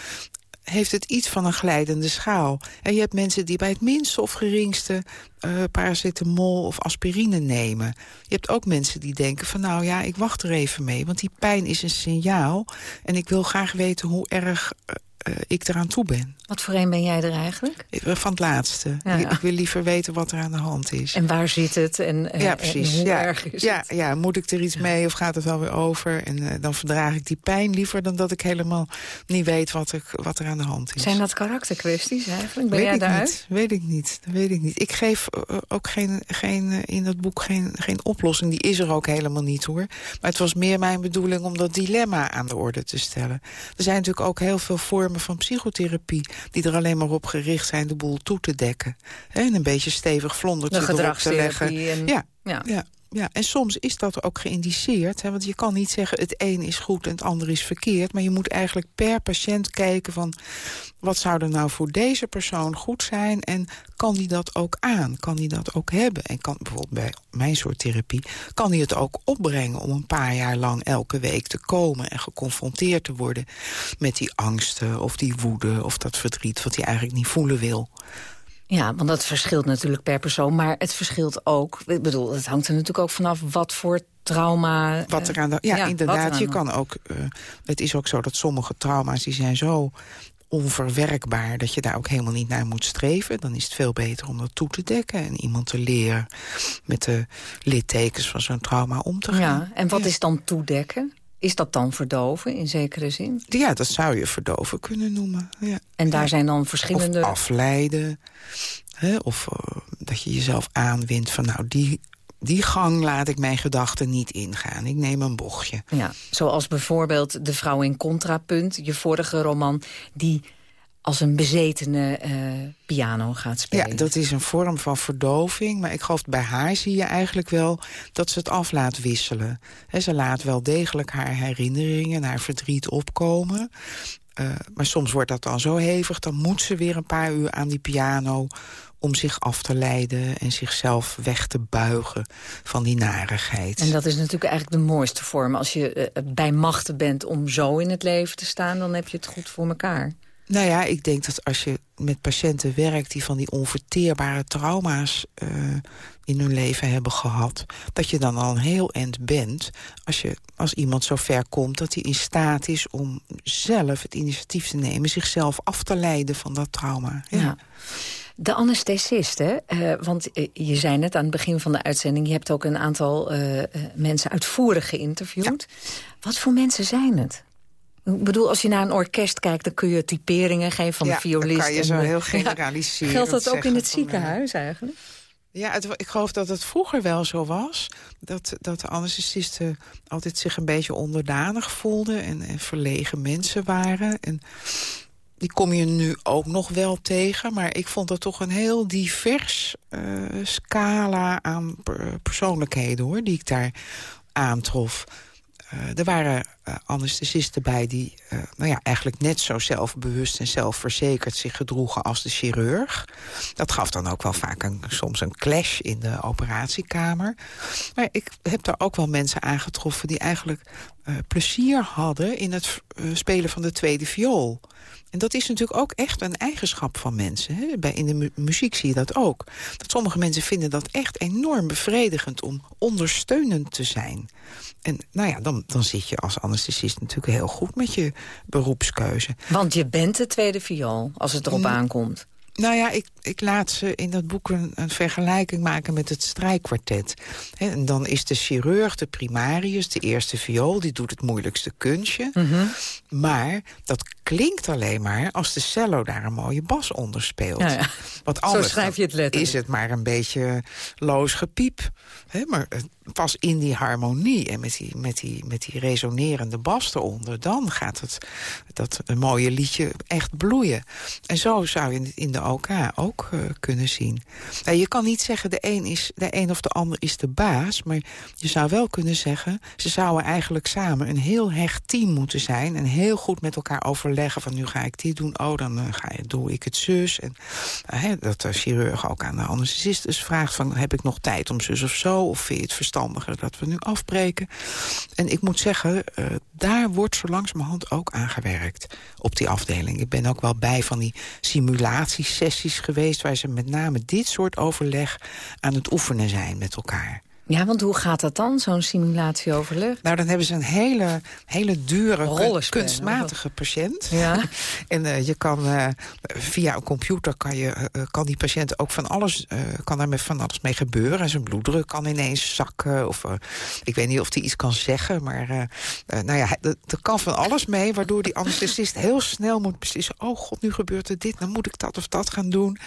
I: heeft het iets van een glijdende schaal. En je hebt mensen die bij het minste of geringste uh, paracetamol of aspirine nemen. Je hebt ook mensen die denken van nou ja, ik wacht er even mee. Want die pijn is een signaal. En ik wil graag weten hoe erg uh, ik eraan toe ben.
J: Wat voor een ben jij er eigenlijk?
I: Van het laatste. Ja, ja. Ik, ik, wil liever weten wat er aan de hand is.
J: En waar zit het? En,
I: ja, precies.
J: En hoe
I: ja,
J: erg is
I: ja,
J: het?
I: Ja, moet ik er iets mee of gaat het wel weer over? En uh, dan verdraag ik die pijn liever dan dat ik helemaal niet weet wat er, wat er aan de hand is.
J: Zijn dat karakterkwesties eigenlijk? Ben
I: weet
J: jij
I: ik
J: daaruit?
I: Niet. Weet ik niet. Dat weet ik niet. Ik geef uh, ook geen, geen, in dat boek geen, geen oplossing. Die is er ook helemaal niet hoor. Maar het was meer mijn bedoeling om dat dilemma aan de orde te stellen. Er zijn natuurlijk ook heel veel vormen van psychotherapie... die er alleen maar op gericht zijn de boel toe te dekken. En een beetje stevig vlondertje erop te leggen.
J: En...
I: Ja,
J: ja.
I: ja. Ja, en soms is dat ook geïndiceerd. Hè, want je kan niet zeggen het een is goed en het ander is verkeerd. Maar je moet eigenlijk per patiënt kijken van... wat zou er nou voor deze persoon goed zijn... en kan die dat ook aan? Kan die dat ook hebben? En kan bijvoorbeeld bij mijn soort therapie... kan die het ook opbrengen om een paar jaar lang elke week te komen... en geconfronteerd te worden met die angsten of die woede... of dat verdriet wat hij eigenlijk niet voelen wil...
J: Ja, want dat verschilt natuurlijk per persoon. Maar het verschilt ook, ik bedoel, het hangt er natuurlijk ook vanaf wat voor trauma...
I: Wat er aan de, ja, ja inderdaad, je kan ook... Uh, het is ook zo dat sommige trauma's die zijn zo onverwerkbaar... dat je daar ook helemaal niet naar moet streven. Dan is het veel beter om dat toe te dekken... en iemand te leren met de littekens van zo'n trauma om te gaan.
J: Ja, en wat ja. is dan toedekken? Is dat dan verdoven in zekere zin?
I: Ja, dat zou je verdoven kunnen noemen. Ja.
J: En daar
I: ja.
J: zijn dan verschillende...
I: Of afleiden. Hè? Of uh, dat je jezelf aanwint van nou, die, die gang laat ik mijn gedachten niet ingaan. Ik neem een bochtje.
J: Ja, zoals bijvoorbeeld De Vrouw in Contrapunt, je vorige roman... die als een bezetene uh, piano gaat spelen.
I: Ja, dat is een vorm van verdoving. Maar ik geloof bij haar zie je eigenlijk wel dat ze het af laat wisselen. ze laat wel degelijk haar herinneringen, haar verdriet opkomen. Uh, maar soms wordt dat dan zo hevig, dan moet ze weer een paar uur aan die piano om zich af te leiden en zichzelf weg te buigen van die narigheid.
J: En dat is natuurlijk eigenlijk de mooiste vorm. Als je uh, bij machten bent om zo in het leven te staan... dan heb je het goed voor elkaar.
I: Nou ja, ik denk dat als je met patiënten werkt... die van die onverteerbare trauma's uh, in hun leven hebben gehad... dat je dan al een heel eind bent als, je, als iemand zo ver komt... dat hij in staat is om zelf het initiatief te nemen... zichzelf af te leiden van dat trauma. ja. ja.
J: De anesthesist, hè? Uh, want je zei net aan het begin van de uitzending... je hebt ook een aantal uh, mensen uitvoerig geïnterviewd. Ja. Wat voor mensen zijn het? Ik bedoel, als je naar een orkest kijkt... dan kun je typeringen geven van
I: ja,
J: de violist.
I: kan je zo heel generaliseren.
J: Geldt dat ook in het ziekenhuis eigenlijk?
I: Ja, het, ik geloof dat het vroeger wel zo was. Dat, dat de anesthesisten altijd zich een beetje onderdanig voelden... en, en verlegen mensen waren. En die kom je nu ook nog wel tegen. Maar ik vond dat toch een heel divers uh, scala aan persoonlijkheden... hoor, die ik daar aantrof. Uh, er waren uh, anesthesisten bij die uh, nou ja, eigenlijk net zo zelfbewust en zelfverzekerd zich gedroegen als de chirurg. Dat gaf dan ook wel vaak een, soms een clash in de operatiekamer. Maar ik heb daar ook wel mensen aangetroffen die eigenlijk plezier hadden in het spelen van de tweede viool. En dat is natuurlijk ook echt een eigenschap van mensen. Hè? Bij, in de mu muziek zie je dat ook. Dat sommige mensen vinden dat echt enorm bevredigend om ondersteunend te zijn. En nou ja, dan, dan zit je als anesthesist natuurlijk heel goed met je beroepskeuze.
J: Want je bent de tweede viool, als het erop aankomt.
I: Nou ja, ik, ik laat ze in dat boek een, een vergelijking maken met het strijkkwartet. En dan is de chirurg, de primarius, de eerste viool... die doet het moeilijkste kunstje.
J: Mm -hmm.
I: Maar dat klinkt alleen maar als de cello daar een mooie bas onder speelt.
J: Ja, ja.
I: Wat anders
J: Zo schrijf je het letterlijk.
I: is het maar een beetje loos gepiep. He, maar pas in die harmonie en met die, met, die, met die resonerende bas eronder... dan gaat het, dat mooie liedje echt bloeien. En zo zou je het in de OK ook uh, kunnen zien. Nou, je kan niet zeggen de een, is, de een of de ander is de baas... maar je zou wel kunnen zeggen... ze zouden eigenlijk samen een heel hecht team moeten zijn... en heel goed met elkaar overleggen van nu ga ik dit doen... oh, dan uh, doe ik het zus. En uh, dat de chirurg ook aan de anesthesist dus vraagt van... heb ik nog tijd om zus of zo? Of vind je het dat we nu afbreken? En ik moet zeggen, uh, daar wordt zo langzamerhand ook aan gewerkt op die afdeling. Ik ben ook wel bij van die simulatiesessies geweest... waar ze met name dit soort overleg aan het oefenen zijn met elkaar.
J: Ja, want hoe gaat dat dan, zo'n simulatieoverleg?
I: Nou, dan hebben ze een hele, hele dure, kunstmatige patiënt.
J: Ja.
I: en uh, je kan uh, via een computer kan, je, uh, kan die patiënt ook van alles, kan er met van alles mee gebeuren. En zijn bloeddruk kan ineens zakken. Of ik weet niet of hij iets kan zeggen, maar nou ja, er kan van alles mee. Waardoor die anesthesist heel snel moet beslissen: oh god, nu gebeurt er dit, dan moet ik dat of dat gaan doen.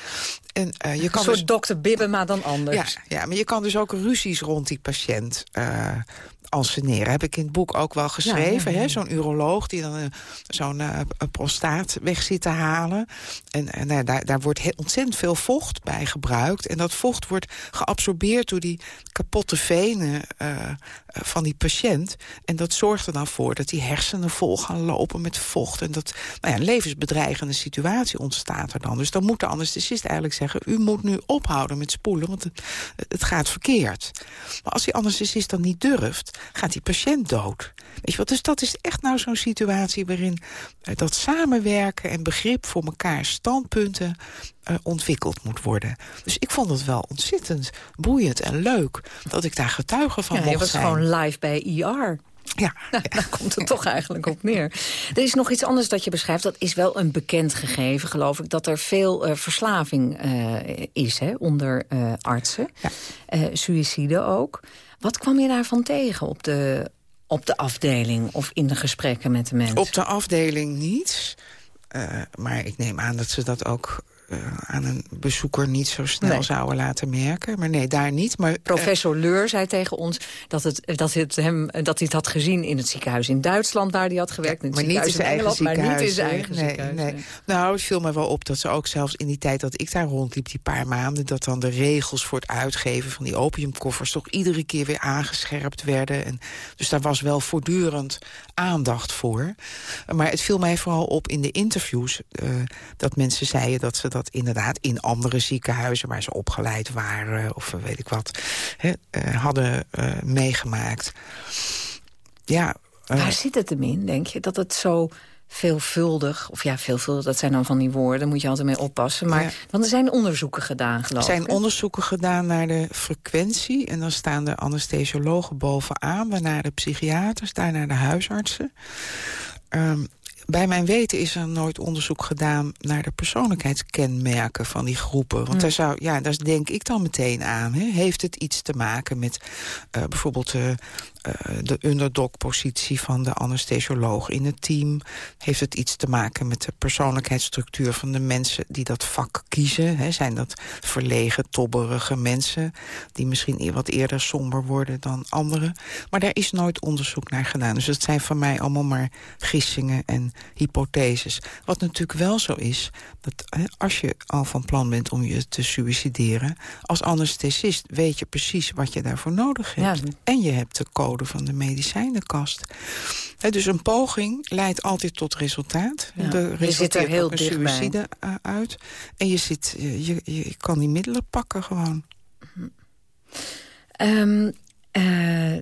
I: En, je kan
J: een soort
I: dus,
J: dokter Bibben, maar dan anders.
I: Ja, ja, maar je kan dus ook ruzies rond die patiënt uh, anseneren. Heb ik in het boek ook wel geschreven. Ja, ja, ja. Zo'n uroloog die dan uh, zo'n uh, prostaat weg zit te halen. En, en uh, daar, daar wordt ontzettend veel vocht bij gebruikt. En dat vocht wordt geabsorbeerd door die kapotte venen van die patiënt. En dat zorgt er dan voor dat die hersenen vol gaan lopen met vocht. En dat nou ja, een levensbedreigende situatie ontstaat er dan. Dus dan moet de anesthesist eigenlijk zeggen... u moet nu ophouden met spoelen, want het, het gaat verkeerd. Maar als die anesthesist dan niet durft gaat die patiënt dood. Weet je wat? Dus dat is echt nou zo'n situatie waarin uh, dat samenwerken en begrip voor elkaar standpunten uh, ontwikkeld moet worden. Dus ik vond het wel ontzettend boeiend en leuk dat ik daar getuige van
J: ja,
I: mocht
J: je was
I: zijn.
J: gewoon live bij IR.
I: Ja,
J: nou, ja. daar komt het toch eigenlijk op neer. Er is nog iets anders dat je beschrijft. Dat is wel een bekend gegeven, geloof ik. Dat er veel uh, verslaving uh, is hè, onder uh, artsen. Ja. suïcide ook. Wat kwam je daarvan tegen op de, op de afdeling of in de gesprekken met de mensen?
I: Op de afdeling niets. Uh, maar ik neem aan dat ze dat ook eh, aan een bezoeker niet zo snel zouden laten merken. Maar nee, daar niet. Maar,
J: Professor Leur zei tegen ons dat, het, dat, het hem, dat hij het had gezien in het ziekenhuis in Duitsland... waar hij had gewerkt, in het
I: maar niet in zijn.
J: Maar niet in zijn eigen
I: nee,
J: ziekenhuis.
I: Nee. Nou, het viel me wel op dat ze ook zelfs in die tijd dat ik daar rondliep... die paar maanden, dat dan de regels voor het uitgeven van die opiumkoffers... toch iedere keer weer aangescherpt werden. En, dus daar was wel voortdurend aandacht voor. Maar het viel mij vooral op in de interviews... Uh, dat mensen zeiden dat ze dat inderdaad in andere ziekenhuizen... waar ze opgeleid waren of weet ik wat, uh, hadden uh, meegemaakt. Ja,
J: Waar zit het hem in, denk je? Dat het zo veelvuldig, of ja, veelvuldig, dat zijn dan van die woorden, moet je altijd mee oppassen. Maar, ja. Want er zijn onderzoeken gedaan, geloof
I: ik. Er zijn onderzoeken gedaan naar de frequentie. En dan staan de anesthesiologen bovenaan, daarna de psychiaters, daarna de huisartsen. Um, bij mijn weten is er nooit onderzoek gedaan naar de persoonlijkheidskenmerken van die groepen. Want daar, zou, ja, daar denk ik dan meteen aan. Hè. Heeft het iets te maken met uh, bijvoorbeeld uh, de underdog-positie van de anesthesioloog in het team? Heeft het iets te maken met de persoonlijkheidsstructuur van de mensen die dat vak kiezen? Zijn dat verlegen, tobberige mensen die misschien wat eerder somber worden dan anderen? Maar daar is nooit onderzoek naar gedaan. Dus het zijn voor mij allemaal maar gissingen en hypotheses. Wat natuurlijk wel zo is, dat als je al van plan bent om je te suïcideren... als anesthesist weet je precies wat je daarvoor nodig hebt. Ja. En je hebt de code van de medicijnenkast. He, dus een poging leidt altijd tot resultaat.
J: Ja. De je zit er heel
I: een suïcide uit. En je, zit, je, je, je, kan die middelen pakken gewoon.
J: Um, uh,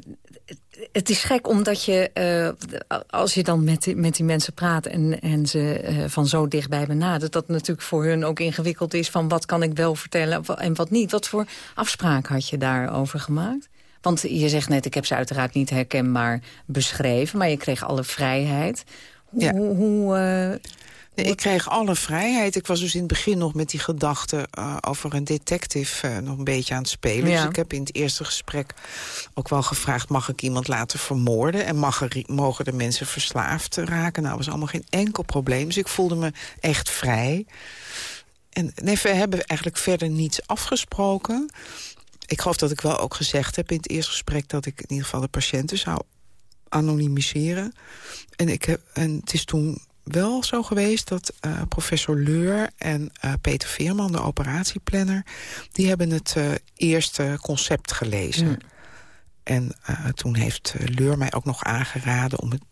J: het is gek omdat je, uh, als je dan met die, met die mensen praat... en, en ze uh, van zo dichtbij benadert... dat natuurlijk voor hun ook ingewikkeld is... van wat kan ik wel vertellen en wat niet. Wat voor afspraak had je daarover gemaakt? Want je zegt net, ik heb ze uiteraard niet herkenbaar beschreven... maar je kreeg alle vrijheid. Hoe...
I: Ja.
J: hoe uh,
I: Nee, ik kreeg alle vrijheid. Ik was dus in het begin nog met die gedachte uh, over een detective uh, nog een beetje aan het spelen. Ja. Dus ik heb in het eerste gesprek ook wel gevraagd... mag ik iemand laten vermoorden en mag er, mogen de mensen verslaafd raken? Nou, dat was allemaal geen enkel probleem. Dus ik voelde me echt vrij. En nee, we hebben eigenlijk verder niets afgesproken. Ik geloof dat ik wel ook gezegd heb in het eerste gesprek... dat ik in ieder geval de patiënten zou anonimiseren. En, ik heb, en het is toen wel zo geweest dat uh, professor Leur en uh, Peter Veerman, de operatieplanner... die hebben het uh, eerste concept gelezen. En toen heeft Leur mij ook nog aangeraden om het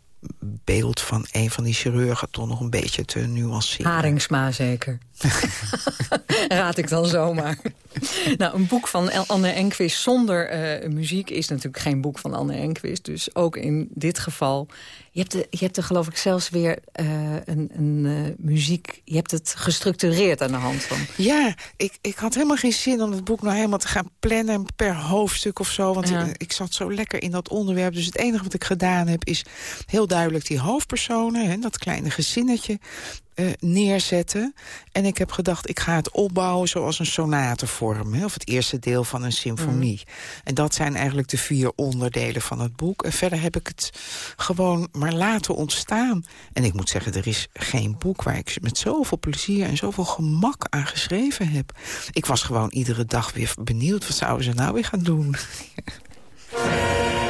I: beeld van een van die chirurgen toch nog een beetje te nuanceren.
J: Haringsma zeker. Raad ik dan zomaar. nou, een boek van Anne Enquist zonder uh, muziek is natuurlijk geen boek van Anne Enquist. Dus ook in dit geval. Je hebt, de, je hebt er geloof ik zelfs weer uh, een, een uh, muziek... Je hebt het gestructureerd aan de hand van.
I: Ja, ik, ik had helemaal geen zin om het boek nou helemaal te gaan plannen per hoofdstuk of zo. Want ja. ik, ik zat zo lekker in dat onderwerp. Dus het enige wat ik gedaan heb is heel duidelijk die hoofdpersonen. Hè, dat kleine gezinnetje. Uh, neerzetten. En ik heb gedacht, ik ga het opbouwen zoals een sonatenvorm. Hè, of het eerste deel van een symfonie. Mm. En dat zijn eigenlijk de vier onderdelen van het boek. En verder heb ik het gewoon maar laten ontstaan. En ik moet zeggen, er is geen boek waar ik met zoveel plezier... en zoveel gemak aan geschreven heb. Ik was gewoon iedere dag weer benieuwd... wat zouden ze nou weer gaan doen?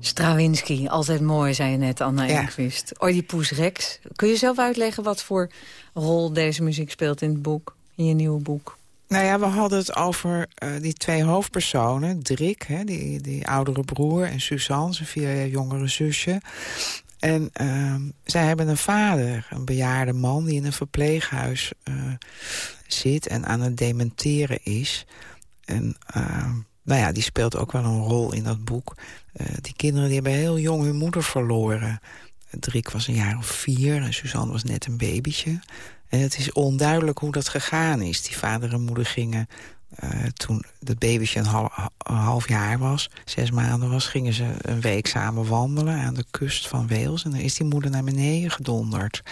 J: Stravinsky, altijd mooi, zei je net, Anna ja. Enquist. Oedipus Rex. Kun je zelf uitleggen wat voor rol deze muziek speelt in het boek? In je nieuwe boek?
I: Nou ja, we hadden het over uh, die twee hoofdpersonen. Drik, hè, die, die oudere broer, en Suzanne, zijn vier jaar jongere zusje. En uh, zij hebben een vader, een bejaarde man... die in een verpleeghuis uh, zit en aan het dementeren is. En uh, nou ja, die speelt ook wel een rol in dat boek. Uh, die kinderen die hebben heel jong hun moeder verloren. Drik was een jaar of vier en Suzanne was net een babytje. En het is onduidelijk hoe dat gegaan is. Die vader en moeder gingen uh, toen het babytje een half, een half, jaar was, zes maanden was... gingen ze een week samen wandelen aan de kust van Wales. En dan is die moeder naar beneden gedonderd.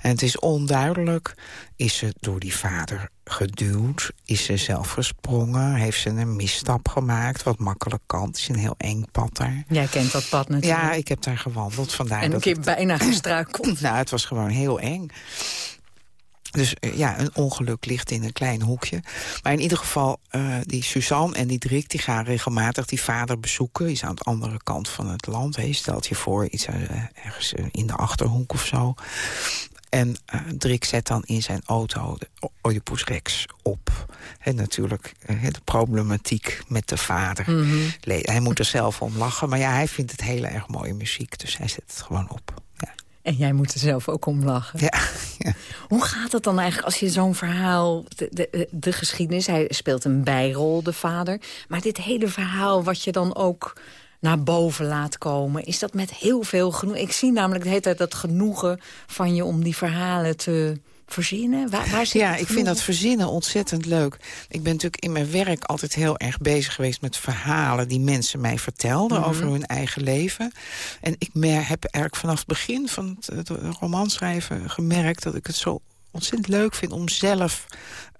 I: En het is onduidelijk, is ze door die vader geduwd? Is ze zelf gesprongen? Heeft ze een misstap gemaakt? Wat makkelijk kan. Het is een heel eng pad daar.
J: Jij kent dat pad natuurlijk.
I: Ja, ik heb daar gewandeld. Vandaar
J: en een keer
I: het...
J: bijna gestruikeld.
I: nou, het was gewoon heel eng. Dus uh, ja, een ongeluk ligt in een klein hoekje. Maar in ieder geval, uh, die Suzanne en die Drik... die gaan regelmatig die vader bezoeken. Die is aan de andere kant van het land. He. Stelt je voor, iets uh, ergens in de Achterhoek of zo. En Drik zet dan in zijn auto de Oedipus Rex op. En natuurlijk de problematiek met de vader. Mm -hmm. Hij moet er zelf om lachen. Maar ja, hij vindt het heel erg mooie muziek. Dus hij zet het gewoon op.
J: En jij moet er zelf ook om lachen.
I: Ja. ja.
J: Hoe gaat het dan eigenlijk als je zo'n verhaal... De, de, de, geschiedenis, hij speelt een bijrol, de vader. Maar dit hele verhaal wat je dan ook naar boven laat komen... is dat met heel veel genoegen... Ik zie namelijk de hele tijd dat genoegen van je om die verhalen te verzinnen? Waar, waar
I: ja, ik vind dat verzinnen ontzettend leuk. Ik ben natuurlijk in mijn werk altijd heel erg bezig geweest... met verhalen die mensen mij vertelden mm -hmm. over hun eigen leven. En ik mer heb eigenlijk vanaf het begin van het, het romanschrijven gemerkt... dat ik het zo ontzettend leuk vind om zelf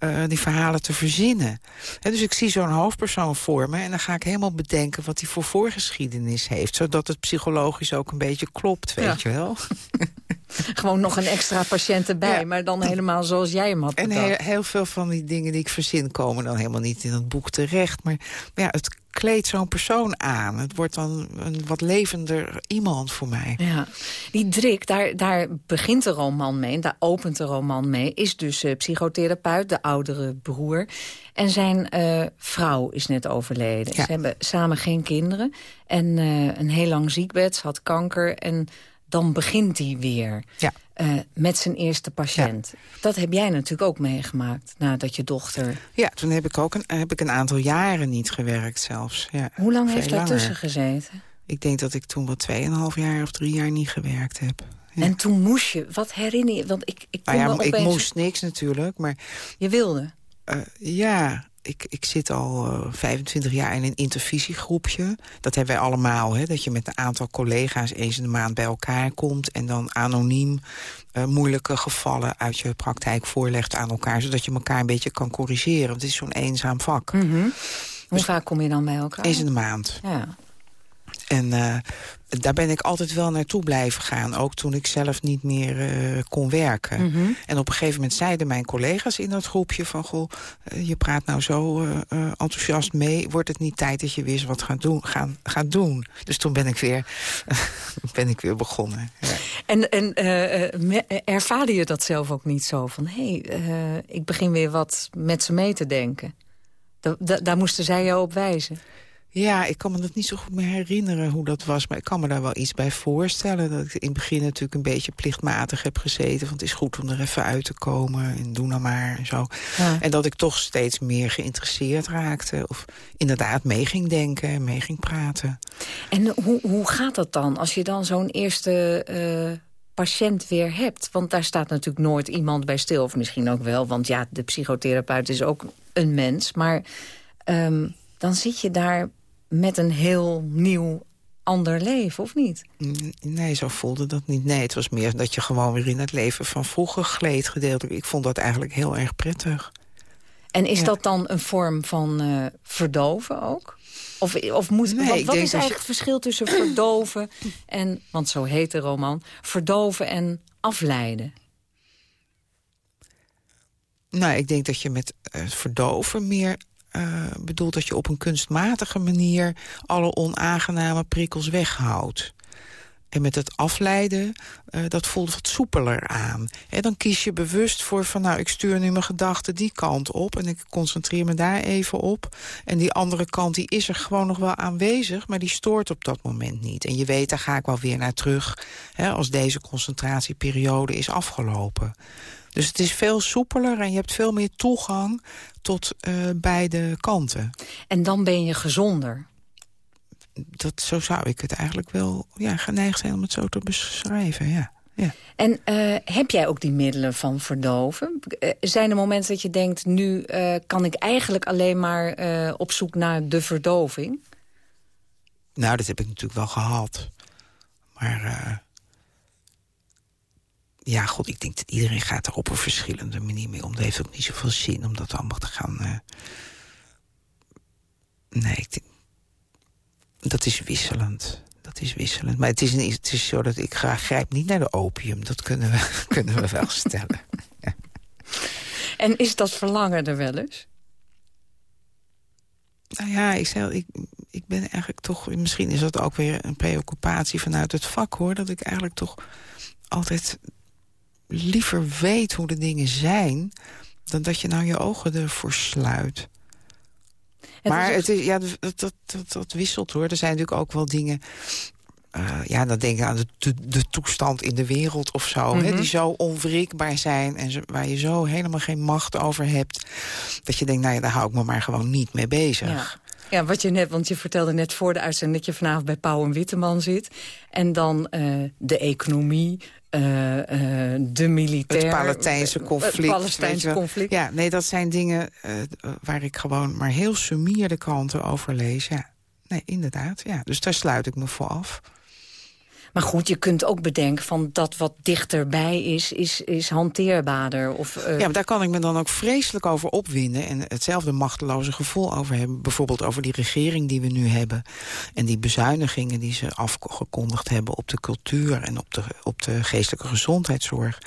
I: uh, die verhalen te verzinnen. He, dus ik zie zo'n hoofdpersoon voor me... en dan ga ik helemaal bedenken wat hij voor voorgeschiedenis heeft... zodat het psychologisch ook een beetje klopt, weet ja. je wel.
J: Gewoon nog een extra patiënt erbij, ja. maar dan helemaal zoals jij hem had
I: En heel, heel, veel van die dingen die ik verzin komen dan helemaal niet in het boek terecht. Maar, maar ja, het kleedt zo'n persoon aan. Het wordt dan een wat levender iemand voor mij.
J: Ja. Die Drik, daar, daar begint de roman mee, daar opent de roman mee... is dus uh, psychotherapeut, de oudere broer. En zijn uh, vrouw is net overleden. Ja. Ze hebben samen geen kinderen. En uh, een heel lang ziekbed, ze had kanker... en dan begint hij weer
I: ja.
J: uh, met zijn eerste patiënt. Ja. Dat heb jij natuurlijk ook meegemaakt nadat je dochter...
I: Ja, toen heb ik ook een, heb ik een aantal jaren niet gewerkt zelfs. Ja,
J: Hoe lang heeft daar tussen gezeten?
I: Ik denk dat ik toen wel tweeënhalf jaar of drie jaar niet gewerkt heb.
J: Ja. En toen moest je, wat herinner je? Want ik, ik,
I: nou ja,
J: opeens...
I: ik moest niks natuurlijk, maar...
J: Je wilde?
I: Uh, ja, ik, ik zit al uh, 25 jaar in een intervisiegroepje. Dat hebben wij allemaal, hè, dat je met een aantal collega's eens in de maand bij elkaar komt... en dan anoniem uh, moeilijke gevallen uit je praktijk voorlegt aan elkaar... zodat je elkaar een beetje kan corrigeren. Want het is zo'n eenzaam vak.
J: Mm -hmm. Hoe dus vaak kom je dan bij elkaar?
I: Eens in de maand.
J: Ja.
I: En uh, daar ben ik altijd wel naartoe blijven gaan. Ook toen ik zelf niet meer uh, kon werken.
J: Mhm.
I: Mm -hmm. En op een gegeven moment zeiden mijn collega's in dat groepje... van, goh, uh, je praat nou zo uh, enthousiast mee. Wordt het niet tijd dat je weer eens wat gaat doen? Gaan, gaat doen? Dus toen ben ik weer, ben ik weer begonnen. Ja.
J: En, en ervaarde je dat zelf ook niet zo? Van, hé, hey, ik begin weer wat met ze mee te denken. Da da daar moesten zij jou op wijzen.
I: Ja, ik kan me dat niet zo goed meer herinneren hoe dat was. Maar ik kan me daar wel iets bij voorstellen. Dat ik in het begin natuurlijk een beetje plichtmatig heb gezeten. Want het is goed om er even uit te komen. En doe nou maar en zo.
J: Ja.
I: En dat ik toch steeds meer geïnteresseerd raakte. Of inderdaad mee ging denken en mee ging praten.
J: En hoe, hoe gaat dat dan? Als je dan zo'n eerste uh, patiënt weer hebt. Want daar staat natuurlijk nooit iemand bij stil. Of misschien ook wel, want ja, de psychotherapeut is ook een mens. Maar ehm, dan zit je daar met een heel nieuw ander leven, of niet?
I: Nee, zo voelde dat niet. Nee, het was meer dat je gewoon weer in het leven van vroeger gleed gedeeltelijk. Ik vond dat eigenlijk heel erg prettig.
J: En is dat dan een vorm van uh, verdoven ook? Of, of moet,
I: nee,
J: wat, wat is eigenlijk
I: je...
J: het verschil tussen verdoven en... want zo heet de roman, verdoven en afleiden?
I: Nou, ik denk dat je met uh, verdoven meer uh, bedoelt dat je op een kunstmatige manier... alle onaangename prikkels weghoudt. En met het afleiden, uh, dat voelt wat soepeler aan. En dan kies je bewust voor van, nou, ik stuur nu mijn gedachten die kant op... en ik concentreer me daar even op. En die andere kant, die is er gewoon nog wel aanwezig... maar die stoort op dat moment niet. En je weet, daar ga ik wel weer naar terug... Als deze concentratieperiode is afgelopen. Dus het is veel soepeler en je hebt veel meer toegang tot uh, beide kanten.
J: En dan ben je gezonder?
I: Dat, zo zou ik het eigenlijk wel ja, geneigd zijn om het zo te beschrijven, ja. ja.
J: En uh, heb jij ook die middelen van verdoven? Uh, zijn er momenten dat je denkt, nu kan ik eigenlijk alleen maar op zoek naar de verdoving?
I: Nou, dat heb ik natuurlijk wel gehad. Maar ja, god, ik denk dat iedereen gaat er op een verschillende manier mee om. Dat heeft ook niet zoveel zin om dat allemaal te gaan... Uh... Nee, ik denk... dat is wisselend. Dat is wisselend. Maar het is, een, het is zo dat ik graag grijp niet naar de opium. Dat kunnen we, kunnen we wel stellen. ja.
J: En is dat verlangen er wel eens?
I: Nou ja, ik, zei, ik, ik ben eigenlijk toch... Misschien is dat ook weer een preoccupatie vanuit het vak, hoor. Dat ik eigenlijk toch altijd liever weet hoe de dingen zijn... dan dat je nou je ogen ervoor sluit. Het maar is het is, ja, dat, dat, dat, dat, wisselt hoor. Er zijn natuurlijk ook wel dingen... Uh, ja, dan denk ik aan de, de, de, toestand in de wereld of zo. Mm -hmm. hè, die zo onwrikbaar zijn en zo, waar je zo helemaal geen macht over hebt. Dat je denkt, nou ja, daar hou ik me maar gewoon niet mee bezig.
J: Ja. Ja, wat je net, want je vertelde net voor de uitzending... dat je vanavond bij Pauw en Witteman zit. En dan uh, de economie, uh, uh, de militair...
I: Het Palestijnse conflict.
J: Het Palestijnse conflict.
I: Ja, nee, dat zijn dingen waar ik gewoon maar heel sumier de kanten over lees. Ja, nee, inderdaad. Ja. Dus daar sluit ik me voor af.
J: Maar goed, je kunt ook bedenken van dat wat dichterbij is, is, is hanteerbaarder. Of, uh...
I: Ja, maar daar kan ik me dan ook vreselijk over opwinden... en hetzelfde machteloze gevoel over hebben. Bijvoorbeeld over die regering die we nu hebben... en die bezuinigingen die ze afgekondigd hebben op de cultuur... en op de, op de geestelijke gezondheidszorg.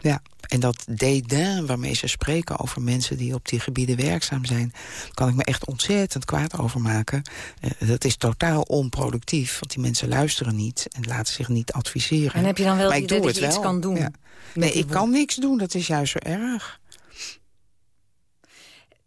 I: Ja, en dat dédain waarmee ze spreken over mensen die op die gebieden werkzaam zijn... kan ik me echt ontzettend kwaad over maken. Uh, dat is totaal onproductief, want die mensen luisteren niet... en laten zich niet adviseren.
J: En heb je dan wel het idee dat je wel. iets kan doen? Ja.
I: Nee, ik kan niks doen, dat is juist zo erg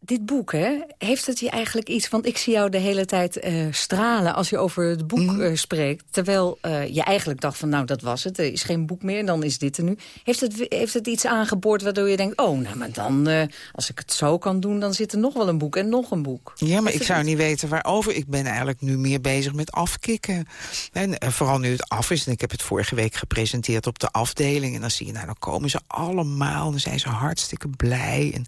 J: dit boek, hè, heeft het je eigenlijk iets... want ik zie jou de hele tijd uh, stralen als je over het boek mm. uh, spreekt... terwijl uh, je eigenlijk dacht van, nou, dat was het. Er is geen boek meer en dan is dit er nu. Heeft het, heeft het iets aangeboord waardoor je denkt... oh, nou, maar dan, als ik het zo kan doen... dan zit er nog wel een boek en nog een boek.
I: Ja, maar ik zou iets? niet weten waarover. Ik ben eigenlijk nu meer bezig met afkicken. En vooral nu het af is. En ik heb het vorige week gepresenteerd op de afdeling. En dan zie je, nou, dan komen ze allemaal. Dan zijn ze hartstikke blij. En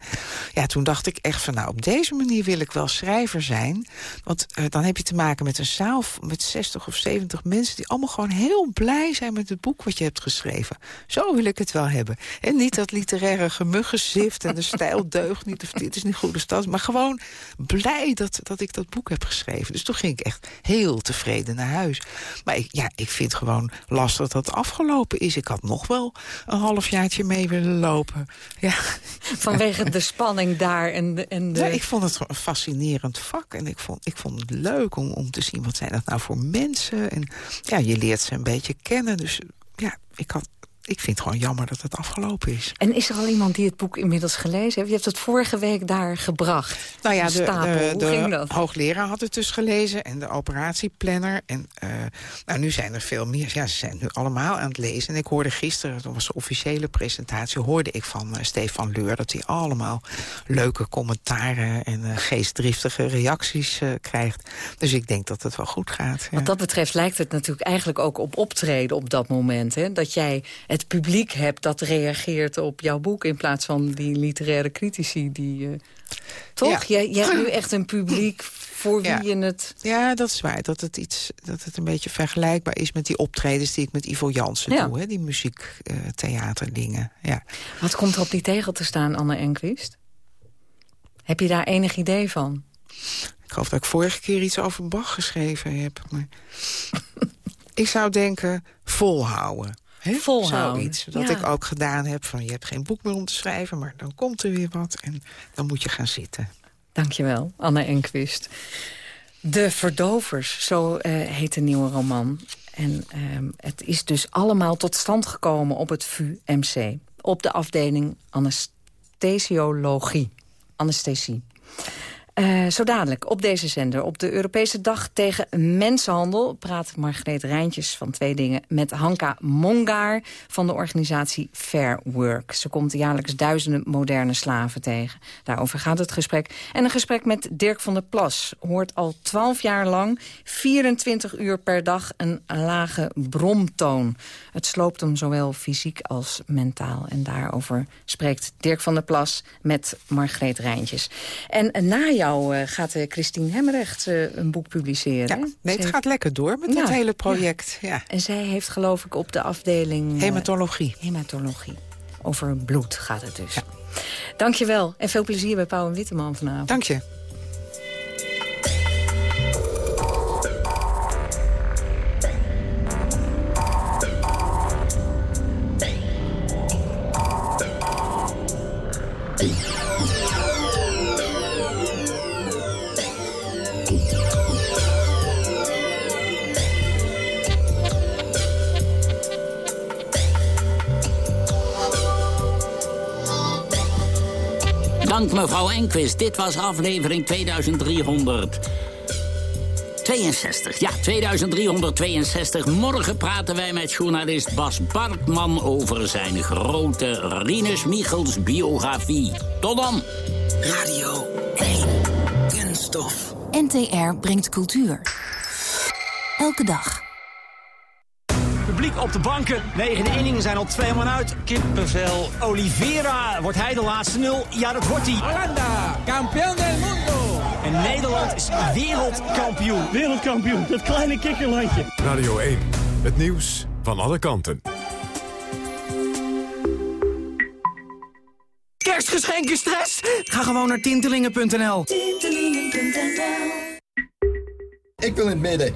I: ja, toen dacht ik echt van, nou, op deze manier wil ik wel schrijver zijn. Want uh, dan heb je te maken met een zaal met 60 of 70 mensen... die allemaal gewoon heel blij zijn met het boek wat je hebt geschreven. Zo wil ik het wel hebben. En niet dat literaire gemuggenzift en de stijl deugt niet... of dit is niet goed, dus dat, maar gewoon blij dat, dat ik dat boek heb geschreven. Dus toen ging ik echt heel tevreden naar huis. Maar ik, ja, ik vind gewoon lastig dat het afgelopen is. Ik had nog wel een halfjaartje mee willen lopen. Ja.
J: Vanwege de spanning daar en, en.
I: Ja, ik vond het een fascinerend vak. En ik vond, ik vond het leuk om, om te zien, wat zijn dat nou voor mensen? En ja, je leert ze een beetje kennen. Dus ja, ik had ik vind het gewoon jammer dat het afgelopen is.
J: En is er al iemand die het boek inmiddels gelezen heeft? Je hebt het vorige week daar gebracht.
I: Nou ja, de, de, de, de hoogleraar had het dus gelezen en de operatieplanner. En uh, nou, nu zijn er veel meer. Ja, ze zijn nu allemaal aan het lezen. En ik hoorde gisteren, dat was de officiële presentatie... hoorde ik van uh, Stefan Leur dat hij allemaal leuke commentaren... en uh, geestdriftige reacties krijgt. Dus ik denk dat het wel goed gaat. Ja.
J: Wat dat betreft lijkt het natuurlijk eigenlijk ook op optreden op dat moment. Hè? Dat jij het publiek hebt dat reageert op jouw boek... in plaats van die literaire critici die... Uh, toch? Ja. Jij, jij hebt nu echt een publiek voor wie je het...
I: Ja, dat is waar. Dat het, iets, dat het een beetje vergelijkbaar is met die optredens... die ik met Ivo Jansen doe, hè? die muziektheaterdingen. Uh, ja.
J: Wat komt er op die tegel te staan, Anne Enquist? Heb je daar enig idee van?
I: Ik geloof dat ik vorige keer iets over Bach geschreven heb. Maar... ik zou denken, volhouden.
J: He? Volhouden.
I: Zoiets. Dat ik ook gedaan heb van je hebt geen boek meer om te schrijven... maar dan komt er weer wat en dan moet je gaan zitten.
J: Dankjewel, Anne Enquist. De Verdovers, zo uh, heet de nieuwe roman. En uh, het is dus allemaal tot stand gekomen op het VUMC. Op de afdeling anesthesiologie. Anesthesie. Uh, zo dadelijk op deze zender. Op de Europese Dag tegen Mensenhandel praat Margreet Rijntjes van Twee Dingen... met Hanka Mongaar van de organisatie Fair Work. Ze komt jaarlijks duizenden moderne slaven tegen. Daarover gaat het gesprek. En een gesprek met Dirk van der Plas. Hoort al twaalf jaar lang 24 uur per dag een lage bromtoon. Het sloopt hem zowel fysiek als mentaal. En daarover spreekt Dirk van der Plas met Margreet Rijntjes. En na jou uh, gaat uh, Christine Hemrecht uh, een boek publiceren.
I: Ja, nee, het gaat lekker door met ja, hele project. Ja.
J: En zij heeft geloof ik op de afdeling...
I: Hematologie.
J: Hematologie. Over bloed gaat het dus. Ja. Dankjewel en veel plezier bij Pauw en Witteman vanavond.
I: Dank je.
H: Dank mevrouw Enquist. Dit was aflevering 2362. Ja, 2362. Morgen praten wij met journalist Bas Bartman... over zijn grote Rinus Michels biografie. Tot dan.
K: Radio 1. Kunststof.
L: NTR brengt cultuur. Elke dag
M: publiek op de banken. Negen inningen zijn al twee man uit. Kippenvel. Oliveira. Wordt hij de laatste nul? Ja, dat wordt hij.
N: Holanda, kampioen del mundo.
M: En Nederland is wereldkampioen.
O: Wereldkampioen, dat kleine kikkerlandje.
G: Radio 1, het nieuws van alle kanten.
M: Kerstgeschenken stress? Ga gewoon naar tintelingen.nl.
P: Tintelingen.nl ik wil in het midden.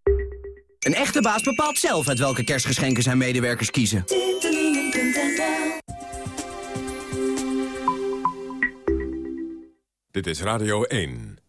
M: Een echte baas bepaalt zelf uit welke kerstgeschenken zijn medewerkers kiezen.
G: Dit is Radio 1.